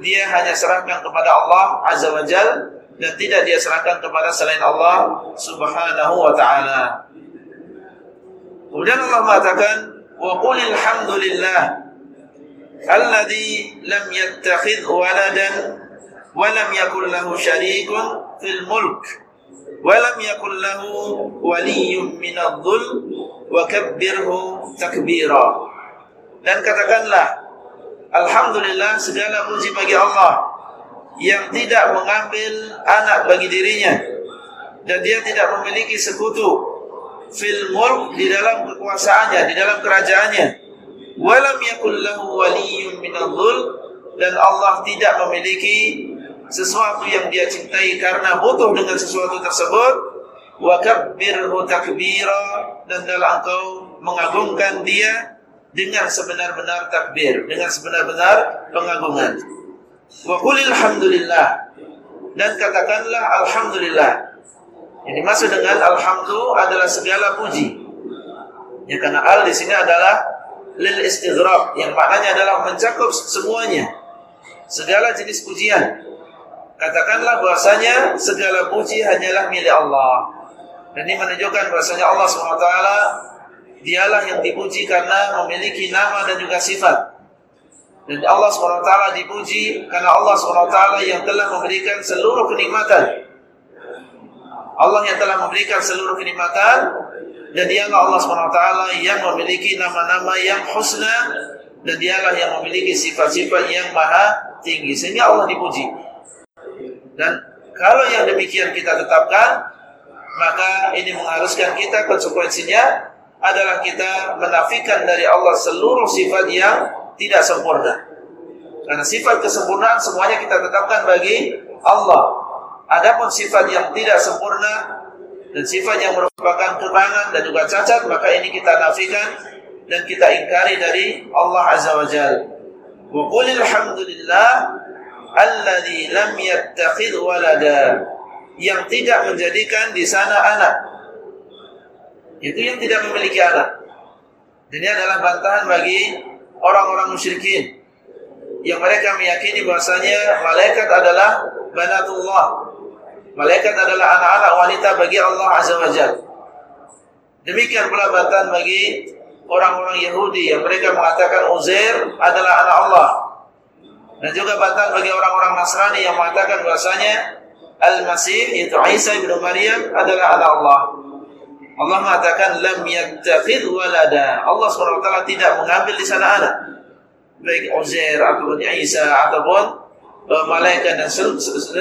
dia hanya serahkan kepada Allah Azza wa Jalla dan tidak dia serahkan kepada selain Allah Subhanahu wa taala. Kemudian Allah mengatakan alhamdulillah alladhi lam yattakhidh waladan wa lam yakul lahu syarikun fil mulk wa lam yakul lahu waliyyun minadh-dhul wa kabbirhu takbira. Dan katakanlah alhamdulillah segala puji bagi Allah yang tidak mengambil anak bagi dirinya dan dia tidak memiliki sekutu fil mulk di dalam kekuasaannya di dalam kerajaannya. Walam yakul lahu waliyyun minadh dan Allah tidak memiliki sesuatu yang dia cintai karena butuh dengan sesuatu tersebut. Wa kabbirhu takbira. Dan dalam engkau mengagungkan dia dengan sebenar-benar takbir dengan sebenar-benar pengagungan. Wa qul alhamdulillah dan katakanlah alhamdulillah yang dimaksud dengan alhamdulillah adalah segala puji. Ya karena al di sini adalah lil istighraq yang maknanya adalah mencakup semuanya. Segala jenis pujian. Katakanlah bahwasanya segala puji hanyalah milik Allah. Dan ini menunjukkan bahwasanya Allah SWT dialah yang dipuji karena memiliki nama dan juga sifat. Dan Allah SWT dipuji karena Allah SWT yang telah memberikan seluruh kenikmatan Allah yang telah memberikan seluruh kenikmatan dan dialah Allah SWT yang memiliki nama-nama yang husna dan dialah yang memiliki sifat-sifat yang maha tinggi. Sehingga Allah dipuji. Dan kalau yang demikian kita tetapkan maka ini mengharuskan kita konsekuensinya adalah kita menafikan dari Allah seluruh sifat yang tidak sempurna. Karena sifat kesempurnaan semuanya kita tetapkan bagi Allah adapun sifat yang tidak sempurna dan sifat yang merupakan kekurangan dan juga cacat maka ini kita nafikan dan kita ingkari dari Allah Azza wa Jalla. Wa alhamdulillah lam yattakhidh walada yang tidak menjadikan di sana anak. Itu yang tidak memiliki anak. Dan ini adalah bantahan bagi orang-orang musyrikin yang mereka meyakini bahwasanya malaikat adalah banatullah Malaikat adalah anak-anak wanita bagi Allah Azza wa Jalla. Demikian pula bantahan bagi orang-orang Yahudi yang mereka mengatakan Uzair adalah anak Allah. Dan juga bantahan bagi orang-orang Nasrani yang mengatakan bahasanya Al-Masih yaitu Isa bin Maryam adalah anak Allah. Allah mengatakan lam yattakhid walada. Allah SWT tidak mengambil di sana anak. Baik Uzair ataupun Isa ataupun uh, malaikat dan,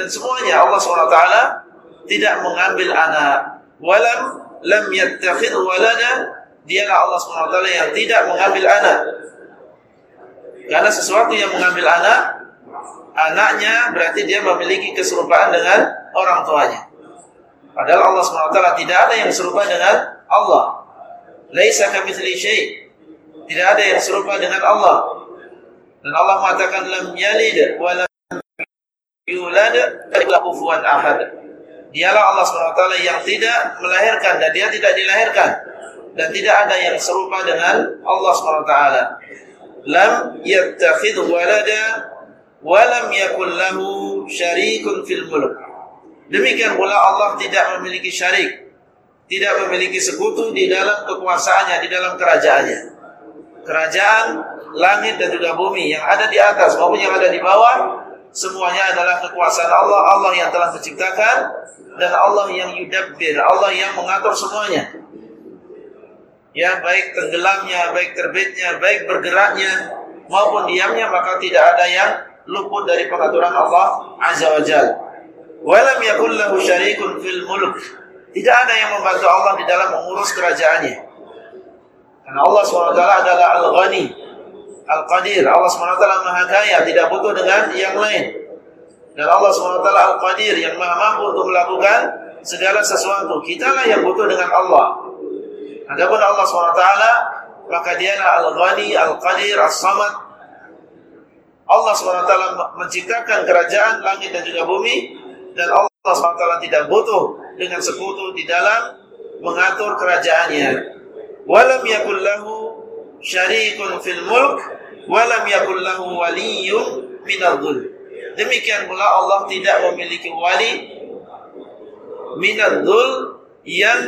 semuanya. Allah SWT tidak mengambil anak walam lam yattakhid walada. Dialah Allah SWT yang tidak mengambil anak karena sesuatu yang mengambil anak anaknya berarti dia memiliki keserupaan dengan orang tuanya. Padahal Allah SWT tidak ada yang serupa dengan Allah. Laisa kamitsli syai. Tidak ada yang serupa dengan Allah. Dan Allah mengatakan lam yalid wa lam yulad kufuwan ahad. Dialah Allah SWT yang tidak melahirkan dan dia tidak dilahirkan dan tidak ada yang serupa dengan Allah SWT. Lam yattakhidh walada wa lam yakul lahu syarikun fil mulk. Demikian pula Allah tidak memiliki syarik, tidak memiliki sekutu di dalam kekuasaannya, di dalam kerajaannya. Kerajaan langit dan juga bumi yang ada di atas maupun yang ada di bawah semuanya adalah kekuasaan Allah, Allah yang telah menciptakan dan Allah yang yudabbir, Allah yang mengatur semuanya. Ya, baik tenggelamnya, baik terbitnya, baik bergeraknya maupun diamnya maka tidak ada yang luput dari pengaturan Allah Azza wa Jalla. Walam yakul lahu syarikun fil mulk. Tidak ada yang membantu Allah di dalam mengurus kerajaannya. Karena Allah SWT adalah Al-Ghani, Al-Qadir. Allah SWT Maha Kaya, tidak butuh dengan yang lain. Dan Allah SWT Al-Qadir yang maha mampu untuk melakukan segala sesuatu. Kitalah yang butuh dengan Allah. Adapun Allah SWT, maka dialah Al-Ghani, Al-Qadir, As-Samad. Allah SWT menciptakan kerajaan langit dan juga bumi. Dan Allah SWT tidak butuh dengan sekutu di dalam mengatur kerajaannya. Walam yakul lahu syarikun fil mulk, walam yakul lahu waliyyun minadh Demikian pula Allah tidak memiliki wali minadzul yang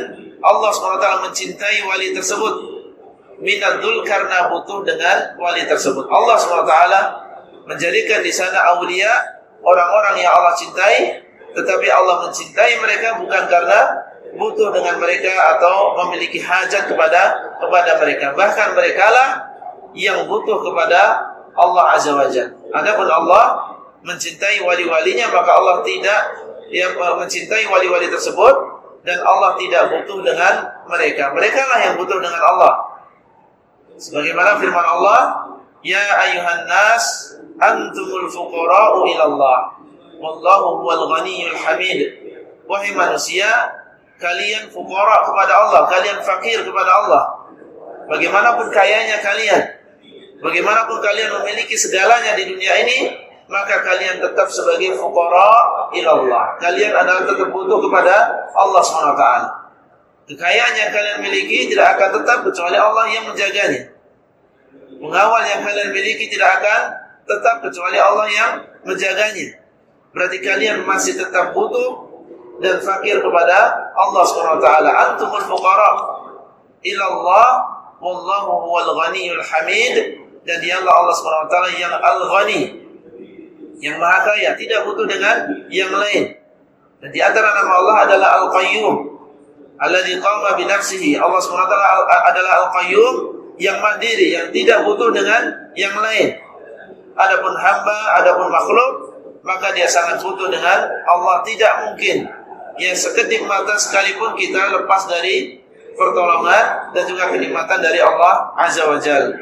Allah SWT mencintai wali tersebut minadzul karena butuh dengan wali tersebut. Allah SWT menjadikan di sana aulia orang-orang yang Allah cintai tetapi Allah mencintai mereka bukan karena butuh dengan mereka atau memiliki hajat kepada kepada mereka bahkan mereka lah yang butuh kepada Allah Azza wa Jalla. Adapun Allah mencintai wali-walinya maka Allah tidak yang mencintai wali-wali tersebut dan Allah tidak butuh dengan mereka. Mereka lah yang butuh dengan Allah. Sebagaimana firman Allah, "Ya ayuhan nas, antumul fuqara'u ila Allah, wallahu huwal ghaniyyul hamid." Wahai manusia, kalian fuqara kepada Allah, kalian fakir kepada Allah. Bagaimanapun kayanya kalian, bagaimanapun kalian memiliki segalanya di dunia ini, maka kalian tetap sebagai fuqara ilallah. Kalian adalah tetap butuh kepada Allah SWT. Kekayaan yang kalian miliki tidak akan tetap kecuali Allah yang menjaganya. Pengawal yang kalian miliki tidak akan tetap kecuali Allah yang menjaganya. Berarti kalian masih tetap butuh dan fakir kepada Allah SWT. Antumul fuqara ilallah wallahu huwal ghaniyul hamid dan dialah Allah SWT yang al-ghani yang maha kaya, tidak butuh dengan yang lain. Dan di antara nama Allah adalah Al-Qayyum. Alladzi qama bi nafsihi. Allah SWT adalah Al-Qayyum yang mandiri, yang tidak butuh dengan yang lain. Adapun hamba, adapun makhluk, maka dia sangat butuh dengan Allah. Tidak mungkin seketik mata sekalipun kita lepas dari pertolongan dan juga kenikmatan dari Allah Azza wa Jalla.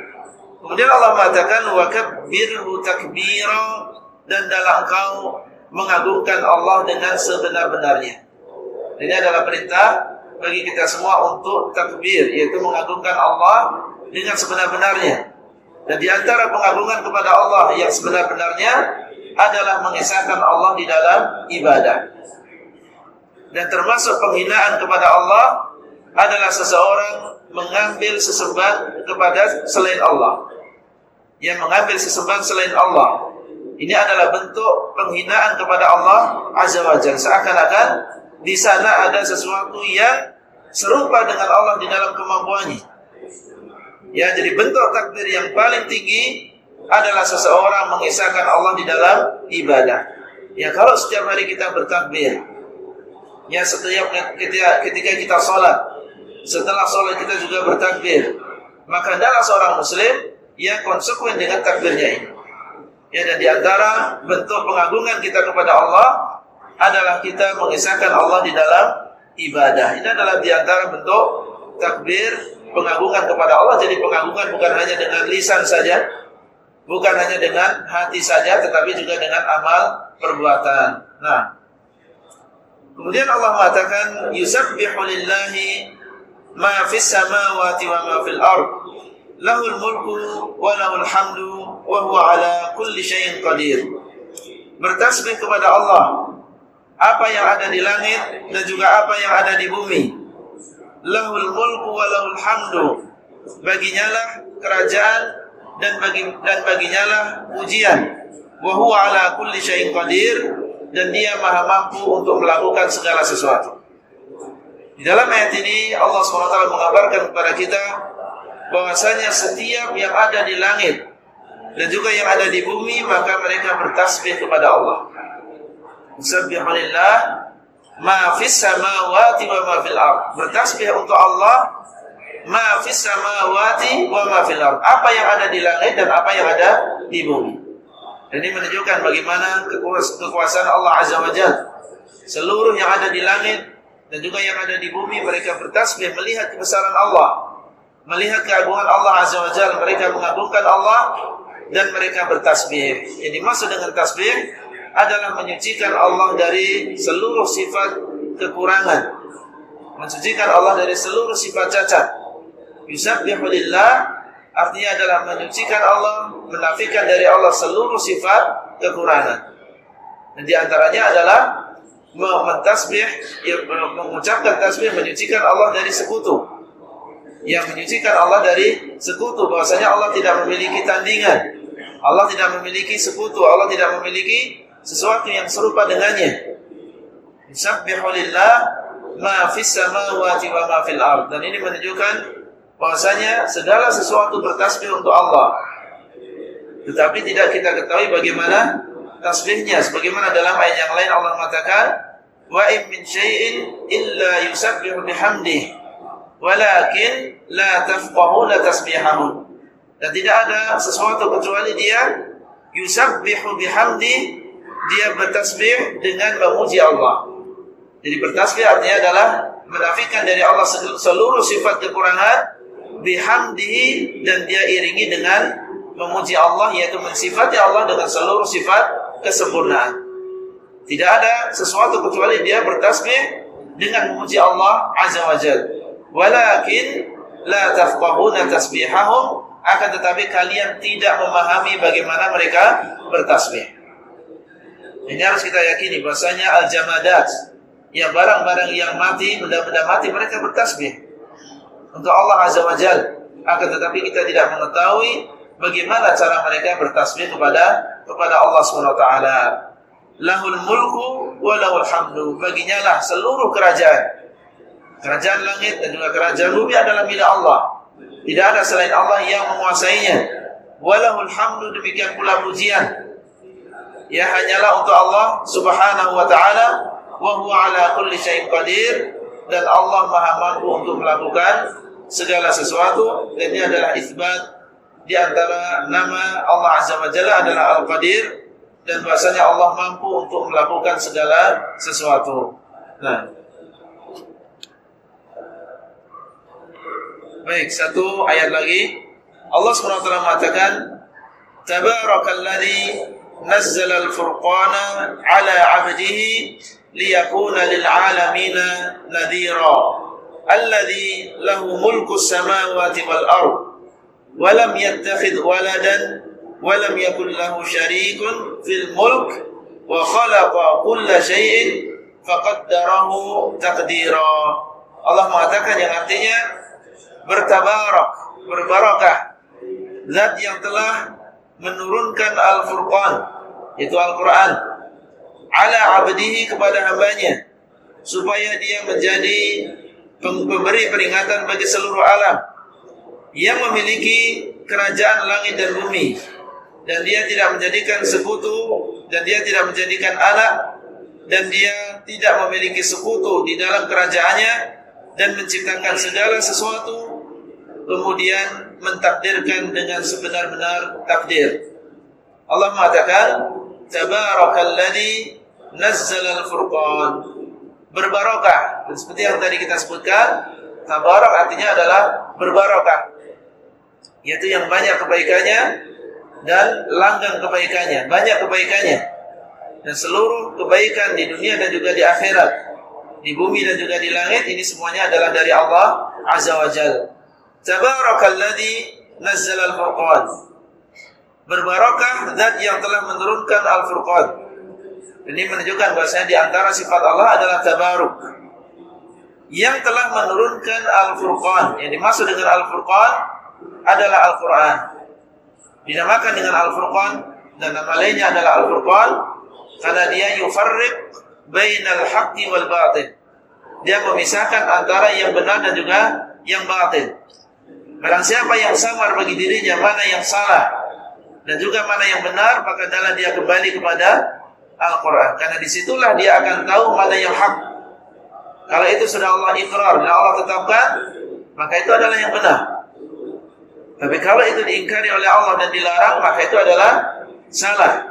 Kemudian Allah mengatakan wa kabbirhu takbira dan dalam engkau mengagungkan Allah dengan sebenar-benarnya. Ini adalah perintah bagi kita semua untuk takbir, yaitu mengagungkan Allah dengan sebenar-benarnya. Dan di antara pengagungan kepada Allah yang sebenar-benarnya adalah mengisahkan Allah di dalam ibadah. Dan termasuk penghinaan kepada Allah adalah seseorang mengambil sesembahan kepada selain Allah. Yang mengambil sesembahan selain Allah ini adalah bentuk penghinaan kepada Allah Azza wa. Seakan-akan di sana ada sesuatu yang serupa dengan Allah di dalam kemampuannya. Ya, jadi bentuk takbir yang paling tinggi adalah seseorang mengisahkan Allah di dalam ibadah. Ya, kalau setiap hari kita bertakbir, ya setiap ketika, ketika kita sholat, setelah sholat kita juga bertakbir, maka adalah seorang muslim yang konsekuen dengan takbirnya ini. Ya dan di antara bentuk pengagungan kita kepada Allah adalah kita mengisahkan Allah di dalam ibadah. Ini adalah di antara bentuk takbir pengagungan kepada Allah. Jadi pengagungan bukan hanya dengan lisan saja, bukan hanya dengan hati saja, tetapi juga dengan amal perbuatan. Nah, kemudian Allah mengatakan yusabbihu lillahi ma fis samawati wa ma fil ard. Lahul mulku wa lahul hamdu wa huwa ala kulli syai'in qadir. Bertasbih kepada Allah apa yang ada di langit dan juga apa yang ada di bumi. Lahul mulku wa lahul hamdu. Baginya lah kerajaan dan bagi dan baginya lah pujian. Wa huwa ala kulli syai'in qadir dan dia maha mampu untuk melakukan segala sesuatu. Di dalam ayat ini Allah SWT mengabarkan kepada kita bahwasanya setiap yang ada di langit dan juga yang ada di bumi maka mereka bertasbih kepada Allah. Subhanallah ma fis samawati wa ma fil ard. Bertasbih untuk Allah ma fis samawati wa ma fil ard. Apa yang ada di langit dan apa yang ada di bumi. Dan ini menunjukkan bagaimana kekuasaan Allah Azza wa Jalla. Seluruh yang ada di langit dan juga yang ada di bumi mereka bertasbih melihat kebesaran Allah. Melihat keagungan Allah Azza wa Jalla, mereka mengagungkan Allah dan mereka bertasbih. Yang dimaksud dengan tasbih adalah menyucikan Allah dari seluruh sifat kekurangan. Mensucikan Allah dari seluruh sifat cacat. Yusabbihu artinya adalah menyucikan Allah, menafikan dari Allah seluruh sifat kekurangan. Dan di antaranya adalah mentasbih, ya, mengucapkan tasbih menyucikan Allah dari sekutu. Yang menyucikan Allah dari sekutu bahwasanya Allah tidak memiliki tandingan. Allah tidak memiliki sekutu, Allah tidak memiliki sesuatu yang serupa dengannya. Yusabbihu lillah ma fis samawati wa ma fil ard. Dan ini menunjukkan bahwasanya segala sesuatu bertasbih untuk Allah. Tetapi tidak kita ketahui bagaimana tasbihnya. Sebagaimana dalam ayat yang lain Allah mengatakan, "Wa in min syai'in illa yusabbihu bihamdih, walakin la tafqahuna tasbihahum." Dan tidak ada sesuatu kecuali dia yusabbihu bihamdi dia bertasbih dengan memuji Allah. Jadi bertasbih artinya adalah menafikan dari Allah seluruh sifat kekurangan bihamdihi dan dia iringi dengan memuji Allah yaitu mensifati Allah dengan seluruh sifat kesempurnaan. Tidak ada sesuatu kecuali dia bertasbih dengan memuji Allah azza wajalla. Walakin la tafqahuna tasbihahum akan tetapi kalian tidak memahami bagaimana mereka bertasbih. Ini harus kita yakini bahasanya al-jamadat, ya barang-barang yang mati, benda-benda mati mereka bertasbih untuk Allah Azza wa Jal. Akan tetapi kita tidak mengetahui bagaimana cara mereka bertasbih kepada kepada Allah Subhanahu wa taala. Lahul mulku wa lahul hamdu. Baginya lah seluruh kerajaan. Kerajaan langit dan juga kerajaan bumi adalah milik Allah. Tidak ada selain Allah yang menguasainya. Walahul hamdu demikian pula pujian ya hanyalah untuk Allah Subhanahu wa taala wa huwa ala kulli syai'in qadir dan Allah Maha mampu untuk melakukan segala sesuatu dan ini adalah isbat di antara nama Allah Azza wa Jalla adalah Al-Qadir dan bahasanya Allah mampu untuk melakukan segala sesuatu. Nah. Baik, satu ayat lagi. Allah SWT mengatakan Tabarakalladhi nazzala al-furqana ala 'abdihi liyakuna lil'alamina nadhira alladhi lahu mulku samawati wal ولم wa lam yattakhidh waladan wa lam yakul lahu syarikun fil mulk wa khalaqa kulla syai'in faqaddarahu taqdira. Allah mengatakan yang artinya bertabarak berbarakah. Zat yang telah menurunkan Al-Furqan itu Al-Qur'an ala abdihi kepada hambanya supaya dia menjadi pemberi peringatan bagi seluruh alam yang memiliki kerajaan langit dan bumi dan dia tidak menjadikan sekutu dan dia tidak menjadikan anak dan dia tidak memiliki sekutu di dalam kerajaannya dan menciptakan segala sesuatu kemudian mentakdirkan dengan sebenar-benar takdir. Allah mengatakan, Tabarakalladzi nazzala al-furqan. Berbarokah. Dan seperti yang tadi kita sebutkan, tabarak artinya adalah berbarokah. Yaitu yang banyak kebaikannya dan langgang kebaikannya, banyak kebaikannya. Dan seluruh kebaikan di dunia dan juga di akhirat, di bumi dan juga di langit ini semuanya adalah dari Allah Azza wa Jalla. Tabarakalladzi nazzala al-furqan. Berbarakah zat yang telah menurunkan Al-Furqan. Ini menunjukkan bahwasanya di antara sifat Allah adalah tabaruk. Yang telah menurunkan Al-Furqan. Yang dimaksud dengan Al-Furqan adalah Al-Qur'an. Dinamakan dengan Al-Furqan dan nama lainnya adalah Al-Furqan karena dia yufarriq bainal haqqi wal batil. Dia memisahkan antara yang benar dan juga yang batil. Barang siapa yang samar bagi dirinya mana yang salah dan juga mana yang benar, maka adalah dia kembali kepada Al-Quran. Karena di situlah dia akan tahu mana yang hak. Kalau itu sudah Allah ikrar dan Allah tetapkan, maka itu adalah yang benar. Tapi kalau itu diingkari oleh Allah dan dilarang, maka itu adalah salah.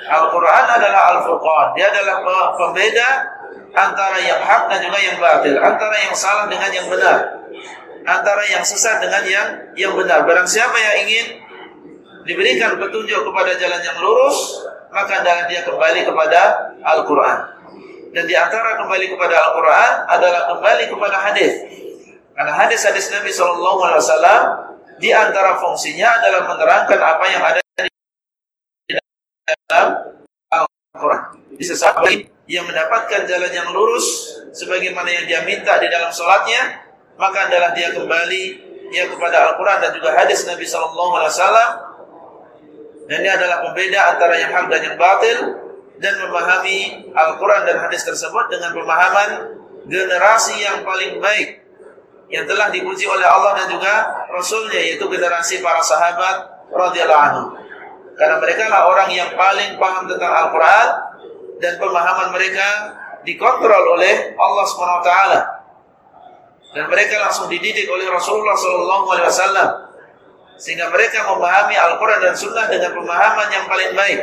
Al-Quran adalah Al-Furqan. Dia adalah pembeda antara yang hak dan juga yang batil. Antara yang salah dengan yang benar antara yang sesat dengan yang yang benar. Barang siapa yang ingin diberikan petunjuk kepada jalan yang lurus, maka dia kembali kepada Al-Quran. Dan di antara kembali kepada Al-Quran adalah kembali kepada hadis. Karena hadis-hadis Nabi SAW di antara fungsinya adalah menerangkan apa yang ada di dalam Al-Quran. Di sesaat yang mendapatkan jalan yang lurus sebagaimana yang dia minta di dalam sholatnya, maka adalah dia kembali ya kepada Al-Quran dan juga hadis Nabi SAW dan ini adalah pembeda antara yang hak dan yang batil dan memahami Al-Quran dan hadis tersebut dengan pemahaman generasi yang paling baik yang telah dipuji oleh Allah dan juga Rasulnya yaitu generasi para sahabat radhiyallahu anhu. Karena mereka lah orang yang paling paham tentang Al-Quran dan pemahaman mereka dikontrol oleh Allah swt dan mereka langsung dididik oleh Rasulullah SAW sehingga mereka memahami Al-Quran dan Sunnah dengan pemahaman yang paling baik.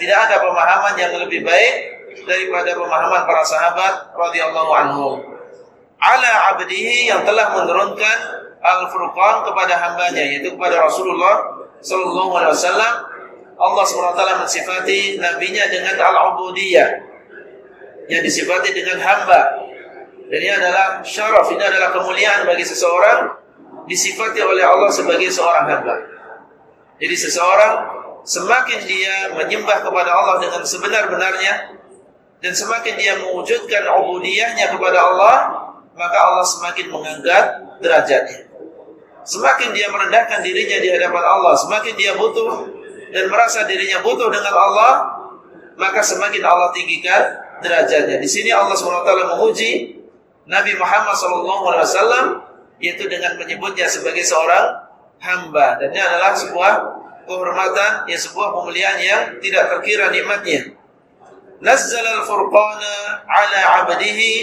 Tidak ada pemahaman yang lebih baik daripada pemahaman para sahabat radhiyallahu anhum. Ala abdihi yang telah menurunkan Al-Furqan kepada hambanya yaitu kepada Rasulullah sallallahu alaihi wasallam. Allah SWT mensifati nabinya dengan al-ubudiyah yang disifati dengan hamba. Dan ini adalah syaraf, ini adalah kemuliaan bagi seseorang disifati oleh Allah sebagai seorang hamba. Jadi seseorang semakin dia menyembah kepada Allah dengan sebenar-benarnya dan semakin dia mewujudkan ubudiyahnya kepada Allah, maka Allah semakin mengangkat derajatnya. Semakin dia merendahkan dirinya di hadapan Allah, semakin dia butuh dan merasa dirinya butuh dengan Allah, maka semakin Allah tinggikan derajatnya. Di sini Allah SWT menguji Nabi Muhammad SAW yaitu dengan menyebutnya sebagai seorang hamba. Dan ini adalah sebuah kehormatan ya sebuah pemuliaan yang tidak terkira nikmatnya. Nazzal al-furqana ala 'abdihi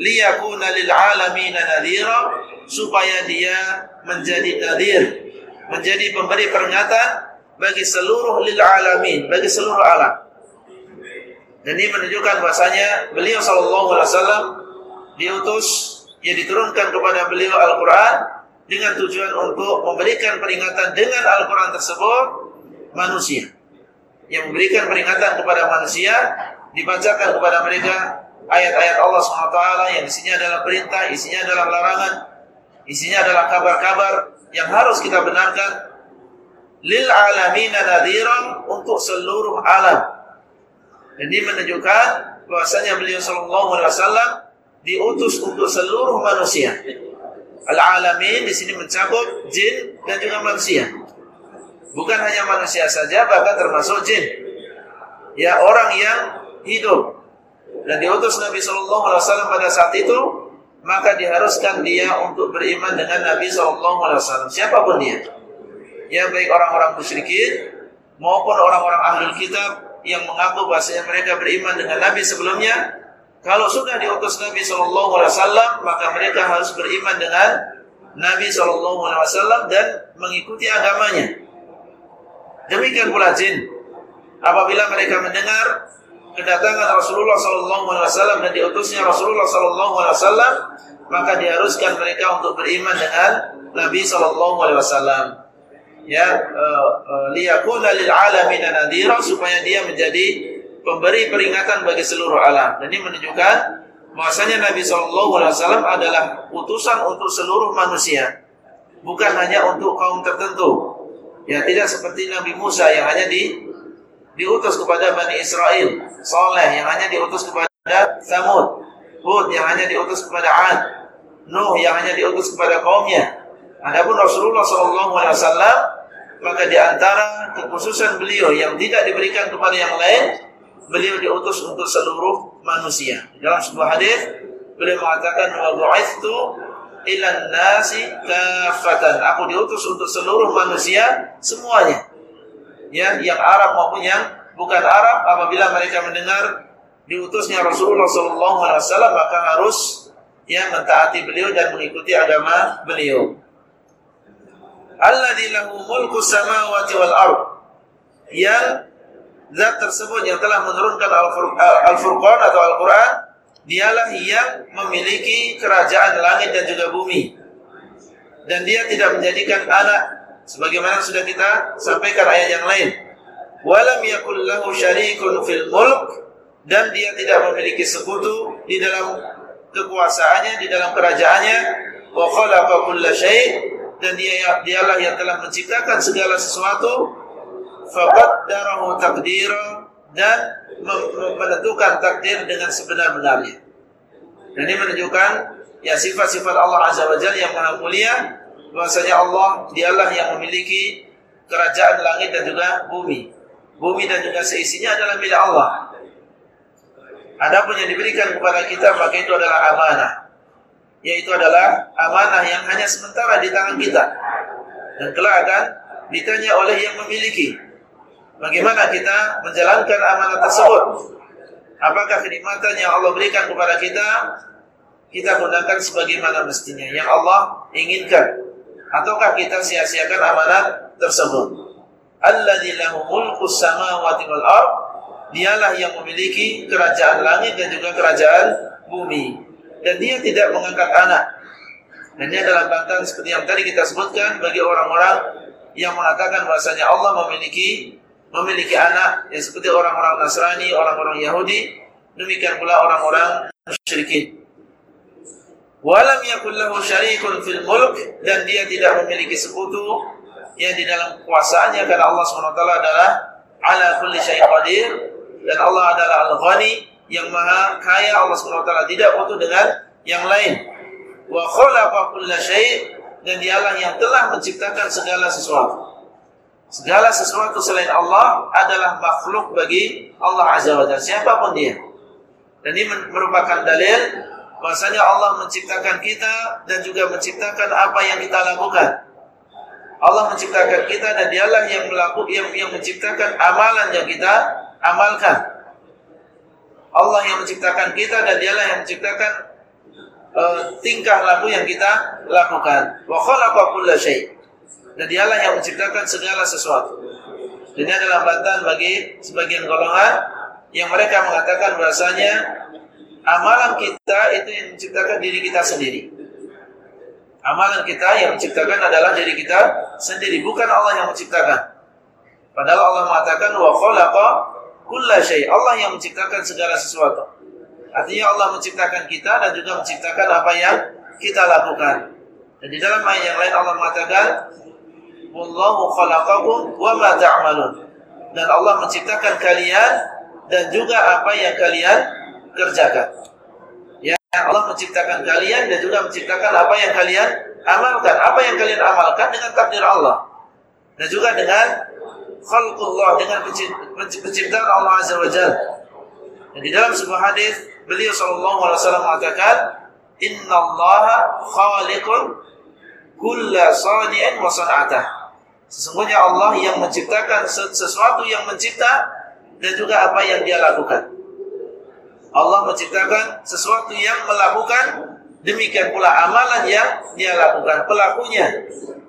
liyakuna lil 'alamin nadhira supaya dia menjadi nadhir menjadi pemberi peringatan bagi seluruh lil alamin bagi seluruh alam. Dan ini menunjukkan bahasanya beliau sallallahu alaihi wasallam diutus yang diturunkan kepada beliau Al-Quran dengan tujuan untuk memberikan peringatan dengan Al-Quran tersebut manusia. Yang memberikan peringatan kepada manusia dibacakan kepada mereka ayat-ayat Allah SWT yang isinya adalah perintah, isinya adalah larangan, isinya adalah kabar-kabar yang harus kita benarkan lil alamina nadhiran untuk seluruh alam. Jadi menunjukkan bahwasanya beliau sallallahu alaihi wasallam diutus untuk seluruh manusia. Al-alamin di sini mencakup jin dan juga manusia. Bukan hanya manusia saja, bahkan termasuk jin. Ya orang yang hidup dan diutus Nabi Shallallahu Alaihi Wasallam pada saat itu, maka diharuskan dia untuk beriman dengan Nabi Shallallahu Alaihi Wasallam. Siapa pun dia, ya baik orang-orang musyrikin maupun orang-orang ahli kitab yang mengaku bahasanya mereka beriman dengan Nabi sebelumnya, kalau sudah diutus Nabi Wasallam, maka mereka harus beriman dengan Nabi Wasallam dan mengikuti agamanya. Demikian pula jin. Apabila mereka mendengar kedatangan Rasulullah Wasallam dan diutusnya Rasulullah Wasallam, maka diharuskan mereka untuk beriman dengan Nabi Wasallam. Ya, uh, uh, liyakuna lil nadira supaya dia menjadi pemberi peringatan bagi seluruh alam. Dan ini menunjukkan bahwasanya Nabi Wasallam adalah utusan untuk seluruh manusia, bukan hanya untuk kaum tertentu. Ya tidak seperti Nabi Musa yang hanya di diutus kepada Bani Israel, Saleh yang hanya diutus kepada Samud, Hud yang hanya diutus kepada Ad, Nuh yang hanya diutus kepada kaumnya. Adapun Rasulullah Wasallam maka di antara kekhususan beliau yang tidak diberikan kepada yang lain beliau diutus untuk seluruh manusia. Dalam sebuah hadis beliau mengatakan wa bu'itsu ila nasi kafatan. Aku diutus untuk seluruh manusia semuanya. Ya, yang Arab maupun yang bukan Arab apabila mereka mendengar diutusnya Rasulullah sallallahu alaihi wasallam maka harus ya mentaati beliau dan mengikuti agama beliau. Alladzi lahu mulku samawati wal ard. Yang zat tersebut yang telah menurunkan Al-Furqan atau Al-Quran, dialah yang memiliki kerajaan langit dan juga bumi. Dan dia tidak menjadikan anak Sebagaimana sudah kita sampaikan ayat yang lain. Walam yakul lahu syarikun fil mulk dan dia tidak memiliki sekutu di dalam kekuasaannya, di dalam kerajaannya. Wa khalaqa kulla syai' dan dia dialah yang telah menciptakan segala sesuatu faqaddarahu taqdira dan menentukan takdir dengan sebenar-benarnya. Dan ini menunjukkan ya sifat-sifat Allah Azza wa Jalla yang maha mulia bahwasanya Allah dialah yang memiliki kerajaan langit dan juga bumi. Bumi dan juga seisinya adalah milik Allah. Adapun yang diberikan kepada kita maka itu adalah amanah. Yaitu adalah amanah yang hanya sementara di tangan kita. Dan kelak akan ditanya oleh yang memiliki. Bagaimana kita menjalankan amanah tersebut? Apakah kenikmatan yang Allah berikan kepada kita kita gunakan sebagaimana mestinya yang Allah inginkan ataukah kita sia-siakan amanah tersebut? Alladzi lahu mulkus samawati wal ard Dialah yang memiliki kerajaan langit dan juga kerajaan bumi. Dan dia tidak mengangkat anak. Dan ini adalah bantahan seperti yang tadi kita sebutkan bagi orang-orang yang mengatakan bahasanya Allah memiliki memiliki anak yang seperti orang-orang Nasrani, orang-orang Yahudi, demikian pula orang-orang musyrikin. Walam yakul lahu syarikun fil mulk dan dia tidak memiliki sekutu yang di dalam kuasaannya karena Allah SWT adalah ala kulli syai'in qadir dan Allah adalah al-ghani yang maha kaya Allah SWT tidak butuh dengan yang lain. Wa khalaqa kulla syai' dan dialah yang telah menciptakan segala sesuatu. Segala sesuatu selain Allah adalah makhluk bagi Allah Azza wa Jalla, siapa pun dia. Dan ini merupakan dalil bahwasanya Allah menciptakan kita dan juga menciptakan apa yang kita lakukan. Allah menciptakan kita dan dialah yang melakukan yang, yang menciptakan amalan yang kita amalkan. Allah yang menciptakan kita dan dialah yang menciptakan uh, tingkah laku yang kita lakukan. Wa khalaqa kulla dan dialah yang menciptakan segala sesuatu. Ini adalah bantahan bagi sebagian golongan yang mereka mengatakan bahasanya amalan kita itu yang menciptakan diri kita sendiri. Amalan kita yang menciptakan adalah diri kita sendiri, bukan Allah yang menciptakan. Padahal Allah mengatakan wa khalaqa kulla syai. Allah yang menciptakan segala sesuatu. Artinya Allah menciptakan kita dan juga menciptakan apa yang kita lakukan. Dan di dalam ayat yang lain Allah mengatakan Wallahu khalaqakum wa ma ta'malun. Dan Allah menciptakan kalian dan juga apa yang kalian kerjakan. Ya, Allah menciptakan kalian dan juga menciptakan apa yang kalian amalkan. Apa yang kalian amalkan dengan takdir Allah. Dan juga dengan khalqullah dengan penciptaan Allah Azza wa Jalla. Dan di dalam sebuah hadis beliau sallallahu alaihi wasallam mengatakan, "Inna Allah khaliqun kulla sani'in wa san'atah." Sesungguhnya Allah yang menciptakan sesuatu yang mencipta dan juga apa yang dia lakukan. Allah menciptakan sesuatu yang melakukan demikian pula amalan yang dia lakukan pelakunya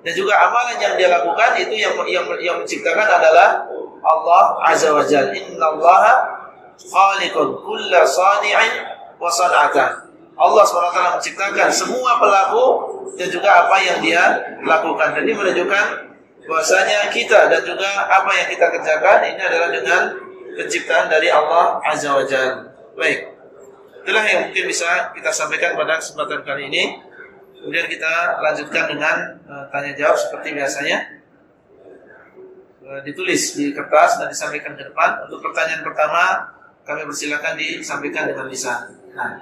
dan juga amalan yang dia lakukan itu yang yang, yang menciptakan adalah Allah Azza wa Jalla. Innallaha khaliqun kulla sani'in wa san'atan. Allah SWT menciptakan semua pelaku dan juga apa yang dia lakukan. Ini menunjukkan bahwasanya kita dan juga apa yang kita kerjakan ini adalah dengan penciptaan dari Allah Azza wa Jalla. Baik. Itulah yang mungkin bisa kita sampaikan pada kesempatan kali ini. Kemudian kita lanjutkan dengan uh, tanya jawab seperti biasanya. Uh, ditulis di kertas dan disampaikan ke depan. Untuk pertanyaan pertama kami persilakan disampaikan dengan lisan. Nah.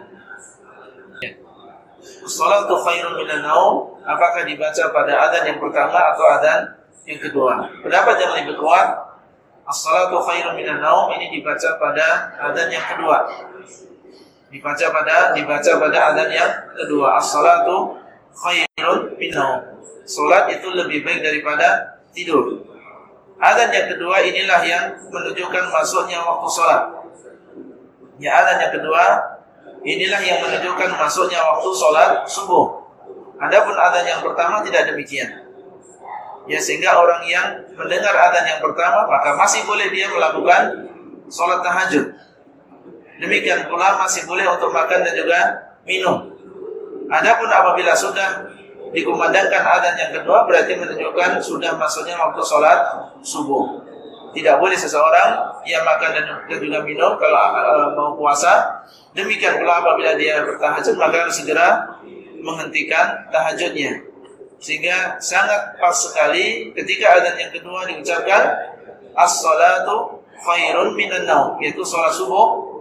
Salatu khairun apakah dibaca pada adzan yang pertama atau adzan yang kedua. Pendapat yang lebih kuat As-salatu khairun minan naum ini dibaca pada adzan yang kedua. Dibaca pada dibaca pada adzan yang kedua. As-salatu khairun minan naum. Salat itu lebih baik daripada tidur. Adzan yang kedua inilah yang menunjukkan masuknya waktu salat. Ya adzan yang kedua inilah yang menunjukkan masuknya waktu salat subuh. Adapun adzan yang pertama tidak demikian. Ya sehingga orang yang mendengar adzan yang pertama maka masih boleh dia melakukan sholat tahajud. Demikian pula masih boleh untuk makan dan juga minum. Adapun apabila sudah dikumandangkan adzan yang kedua berarti menunjukkan sudah masuknya waktu sholat subuh. Tidak boleh seseorang yang makan dan, juga minum kalau uh, mau puasa. Demikian pula apabila dia bertahajud maka harus segera menghentikan tahajudnya. Sehingga sangat pas sekali ketika adzan yang kedua diucapkan as-salatu khairun minan naum yaitu salat subuh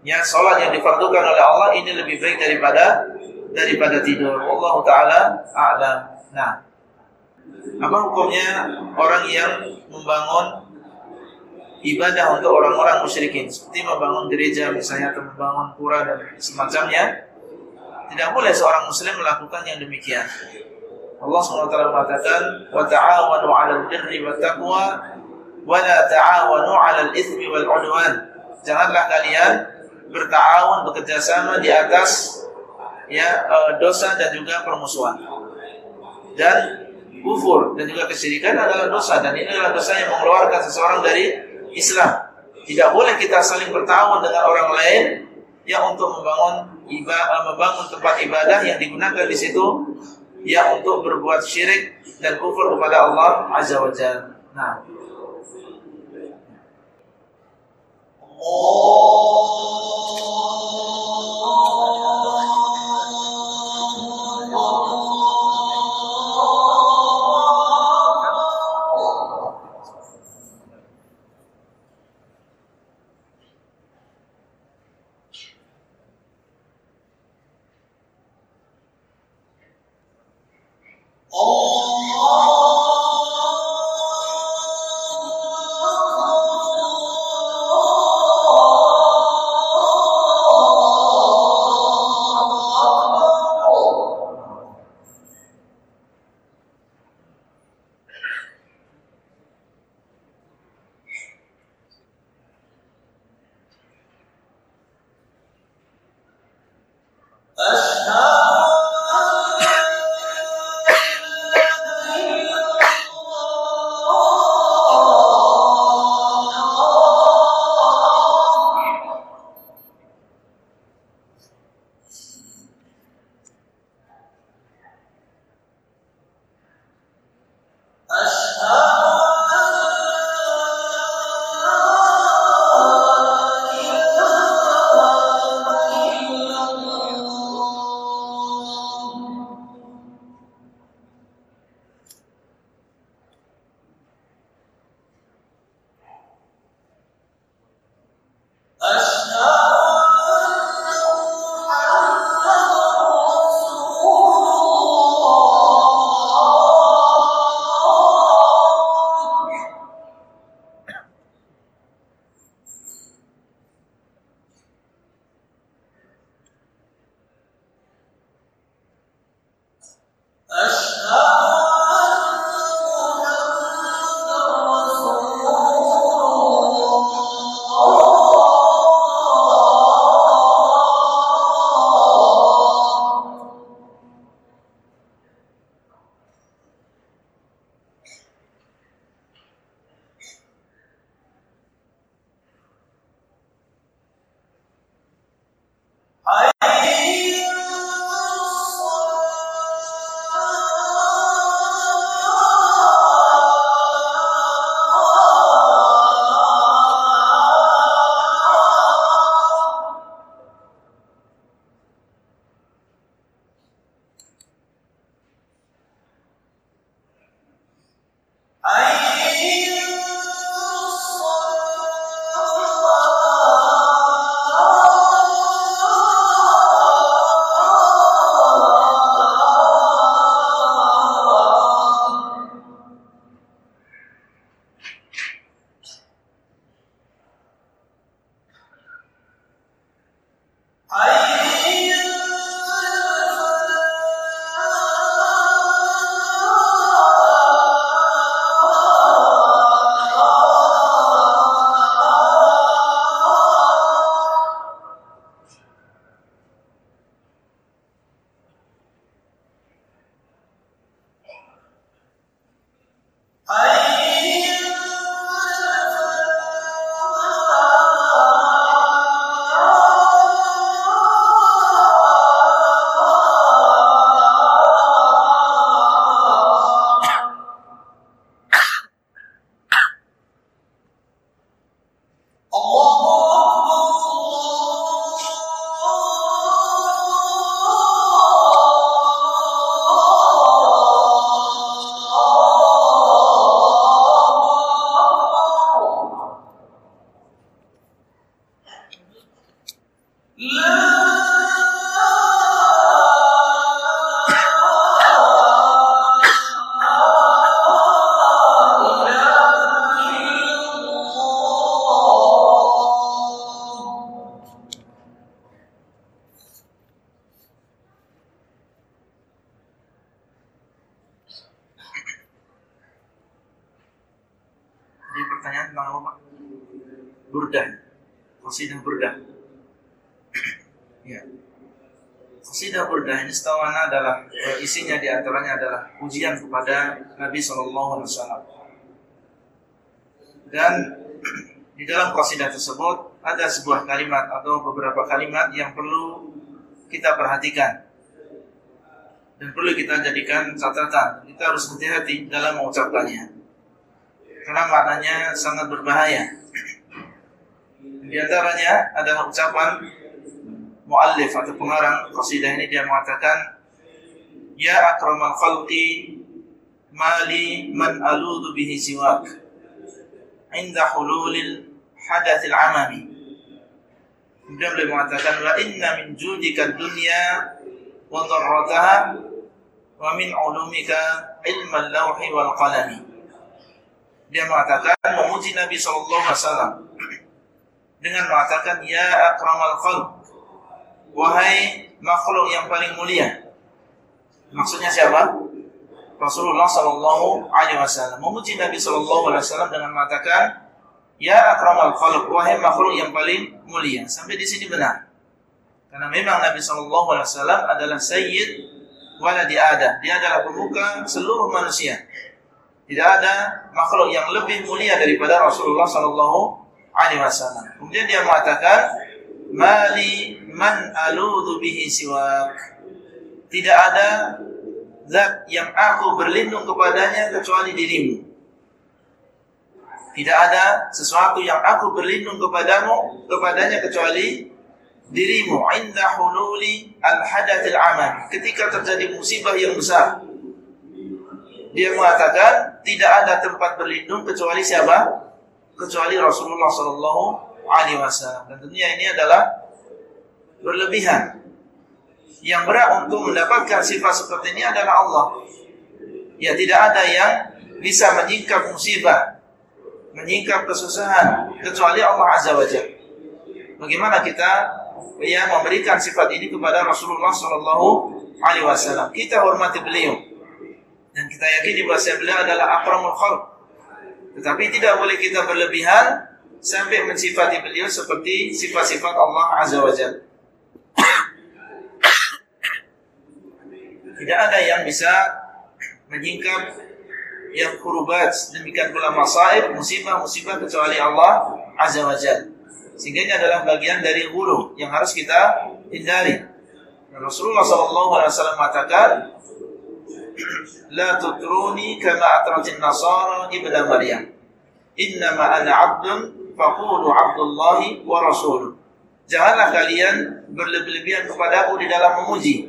ya salat yang difardukan oleh Allah ini lebih baik daripada daripada tidur. Allah taala a'lam. Nah, apa hukumnya orang yang membangun ibadah untuk orang-orang musyrikin seperti membangun gereja misalnya atau membangun pura dan semacamnya tidak boleh seorang muslim melakukan yang demikian Allah SWT mengatakan wa ta'awanu 'alal birri wat taqwa wa la ta'awanu 'alal itsmi wal 'udwan janganlah kalian bertawun bekerja sama di atas ya eh, dosa dan juga permusuhan dan kufur dan juga kesyirikan adalah dosa dan ini adalah dosa yang mengeluarkan seseorang dari Islam. Tidak boleh kita saling bertawun dengan orang lain yang untuk membangun ibadah, membangun tempat ibadah yang digunakan di situ yang untuk berbuat syirik dan kufur kepada Allah Azza wa Jalla. Nah. Oh. Isinya di antaranya adalah pujian kepada Nabi Shallallahu Alaihi Wasallam. Dan di dalam qasidah tersebut ada sebuah kalimat atau beberapa kalimat yang perlu kita perhatikan dan perlu kita jadikan catatan. Kita harus hati-hati dalam mengucapkannya. Karena maknanya sangat berbahaya. Di antaranya adalah ucapan muallif atau pengarang qasidah ini dia mengatakan Ya akramal khalqi mali man aludu bihi siwak inda hululil hadathil amami Kemudian beliau mengatakan wa inna min judika dunya wa dharrataha wa min ulumika ilmal lawhi wal qalami. Dia mengatakan memuji Nabi wasallam dengan mengatakan ya akramal khalq wahai makhluk yang paling mulia. Maksudnya siapa? Rasulullah sallallahu alaihi wasallam memuji Nabi sallallahu alaihi wasallam dengan mengatakan Ya akramal khalq wahai makhluk yang paling mulia. Sampai di sini benar. Karena memang Nabi Shallallahu alaihi wasallam adalah sayyid waladi Adam. Dia adalah pemuka seluruh manusia. Tidak ada makhluk yang lebih mulia daripada Rasulullah Shallallahu alaihi wasallam. Kemudian dia mengatakan, "Mali man aludhu bihi siwak." Tidak ada zat yang aku berlindung kepadanya kecuali dirimu. Tidak ada sesuatu yang aku berlindung kepadamu kepadanya kecuali dirimu. Inda hululi al-hadathil amal. Ketika terjadi musibah yang besar dia mengatakan tidak ada tempat berlindung kecuali siapa? Kecuali Rasulullah sallallahu alaihi wasallam. Tentunya ini adalah berlebihan yang berat untuk mendapatkan sifat seperti ini adalah Allah ya tidak ada yang bisa menyingkap musibah menyingkap kesusahan kecuali Allah Azza wa Jalla. Bagaimana kita ya memberikan sifat ini kepada Rasulullah Sallallahu Alaihi Wasallam? Kita hormati beliau dan kita yakini bahwa beliau adalah akramul khalq. Tetapi tidak boleh kita berlebihan sampai mensifati beliau seperti sifat-sifat Allah Azza wa Jalla. Tidak ada yang bisa menyingkap yang kurubat demikian pula masaib musibah-musibah kecuali Allah azza wajalla sehingga ini adalah bagian dari hulu yang harus kita hindari. Dan Rasulullah SAW mengatakan la tutruni kama atratin nasara ibnu maryam. Innama ana abdun faqulu abdullahi wa rasuluh. Janganlah kalian berlebih-lebihan kepadaku di dalam memuji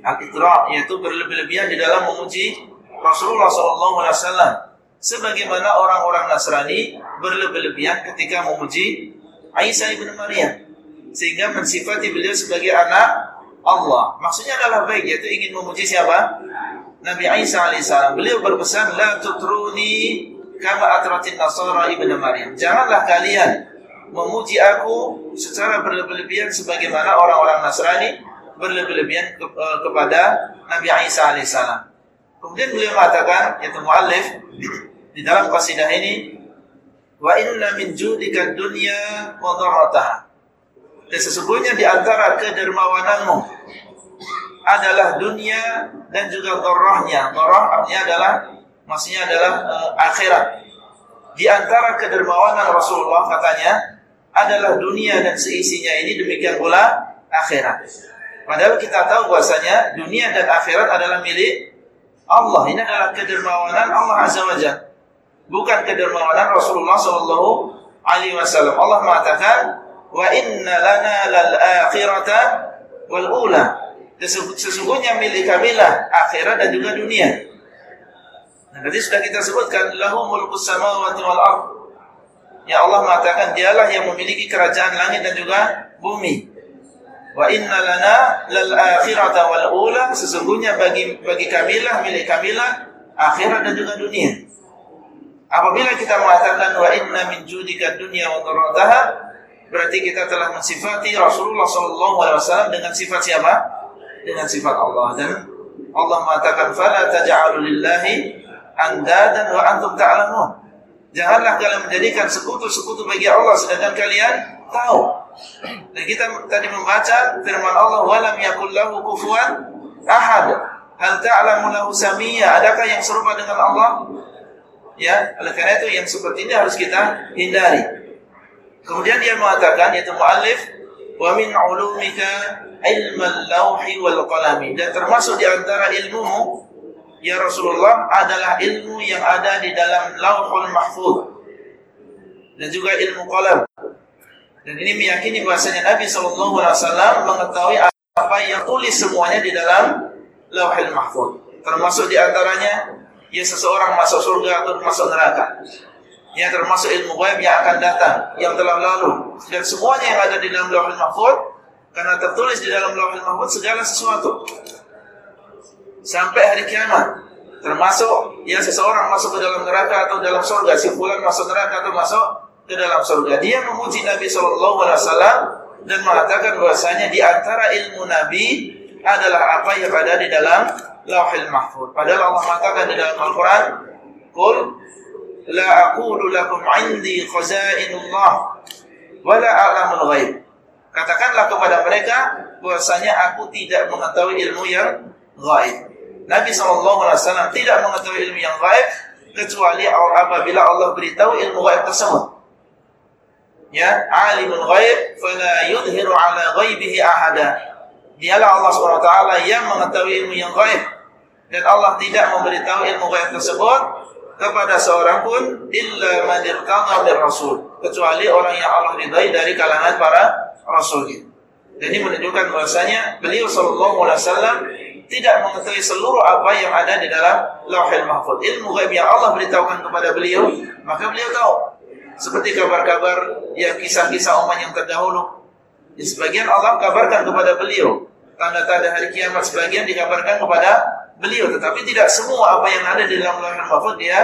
al-itra yaitu berlebih-lebihan di dalam memuji Rasulullah SAW sebagaimana orang-orang Nasrani berlebih-lebihan ketika memuji Aisyah ibnu Maryam sehingga mensifati beliau sebagai anak Allah. Maksudnya adalah baik yaitu ingin memuji siapa? Nabi Isa alaihissalam. Beliau berpesan la tutruni kama atratin nasara ibnu Maryam. Janganlah kalian memuji aku secara berlebih-lebihan sebagaimana orang-orang Nasrani berlebih-lebihan ke, uh, kepada Nabi Isa alaihissalam. Kemudian beliau mengatakan yaitu muallif di dalam qasidah ini wa inna min judika dunya wa. Dan sesungguhnya di antara kedermawananmu adalah dunia dan juga dharrahnya. Dharrah artinya adalah maksudnya adalah uh, akhirat. Di antara kedermawanan Rasulullah katanya adalah dunia dan seisinya ini demikian pula akhirat. Padahal kita tahu bahwasanya dunia dan akhirat adalah milik Allah ini adalah kedermawanan Allah Azza wa Jalla. Bukan kedermawanan Rasulullah sallallahu alaihi wasallam. Allah mengatakan, "Wa inna lana lal akhirata wal ula." Sesungguhnya milik kamilah akhirat dan juga dunia. Nah, tadi sudah kita sebutkan lahu mulkus samawati wal. Ya Allah mengatakan dialah yang memiliki kerajaan langit dan juga bumi. Wa inna lana lal akhirata wal ula sesungguhnya bagi bagi kamilah milik kamilah akhirat dan juga dunia. Apabila kita mengatakan wa inna min judika dunya wa darataha berarti kita telah mensifati Rasulullah sallallahu alaihi wasallam dengan sifat siapa? Dengan sifat Allah dan Allah mengatakan fala taj'alu lillahi andadan wa antum ta'lamun. Janganlah kalian menjadikan sekutu-sekutu bagi Allah sedangkan kalian tahu. Dan kita tadi membaca firman Allah walam yakul lahu kufuwan ahad. Hal ta'lamu lahu samia? Adakah yang serupa dengan Allah? Ya, oleh karena itu yang seperti ini harus kita hindari. Kemudian dia mengatakan yaitu muallif wa min ulumika ilmal lauhi wal qalami dan termasuk di antara ilmumu ya Rasulullah adalah ilmu yang ada di dalam Lauhul Mahfuz dan juga ilmu qalam. Dan ini meyakini bahasanya Nabi Wasallam mengetahui apa yang tulis semuanya di dalam Lauhul Mahfuz. Termasuk di antaranya ya seseorang masuk surga atau masuk neraka. Ya termasuk ilmu gaib yang akan datang, yang telah lalu dan semuanya yang ada di dalam Lauhul Mahfuz karena tertulis di dalam Lauhul Mahfuz segala sesuatu sampai hari kiamat. Termasuk ya seseorang masuk ke dalam neraka atau dalam surga, si fulan masuk neraka atau masuk ke dalam surga. Dia memuji Nabi Shallallahu Alaihi Wasallam dan mengatakan bahwasanya di antara ilmu Nabi adalah apa yang ada di dalam Lauhil Mahfuz. Padahal Allah mengatakan di dalam Al-Quran, "Qul la aqulu lakum 'indi khazainullah wa la a'lamul ghaib." Katakanlah kepada mereka bahwasanya aku tidak mengetahui ilmu yang gaib. Nabi SAW tidak mengetahui ilmu yang gaib kecuali apabila Allah beritahu ilmu gaib tersebut. Ya, alimul gaib fala yudhiru ala ghaibihi ahada. Dialah Allah SWT yang mengetahui ilmu yang gaib dan Allah tidak memberitahu ilmu gaib tersebut kepada seorang pun illa man irtada min rasul kecuali orang yang Allah ridai dari kalangan para rasulnya. Dan ini menunjukkan bahwasanya beliau sallallahu alaihi wasallam tidak mengetahui seluruh apa yang ada di dalam Lauhul Mahfuz. Ilmu gaib yang Allah beritahukan kepada beliau, maka beliau tahu. Seperti kabar-kabar yang kisah-kisah umat yang terdahulu. Di sebagian Allah kabarkan kepada beliau. Tanda-tanda hari kiamat sebagian dikabarkan kepada beliau, tetapi tidak semua apa yang ada di dalam Lauhul Mahfuz dia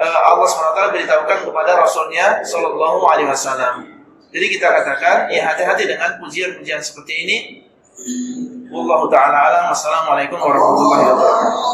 uh, Allah SWT beritahukan kepada Rasulnya Sallallahu Alaihi Wasallam. Jadi kita katakan, ya hati-hati dengan pujian-pujian seperti ini Wallahu taala alam. Assalamualaikum warahmatullahi wabarakatuh.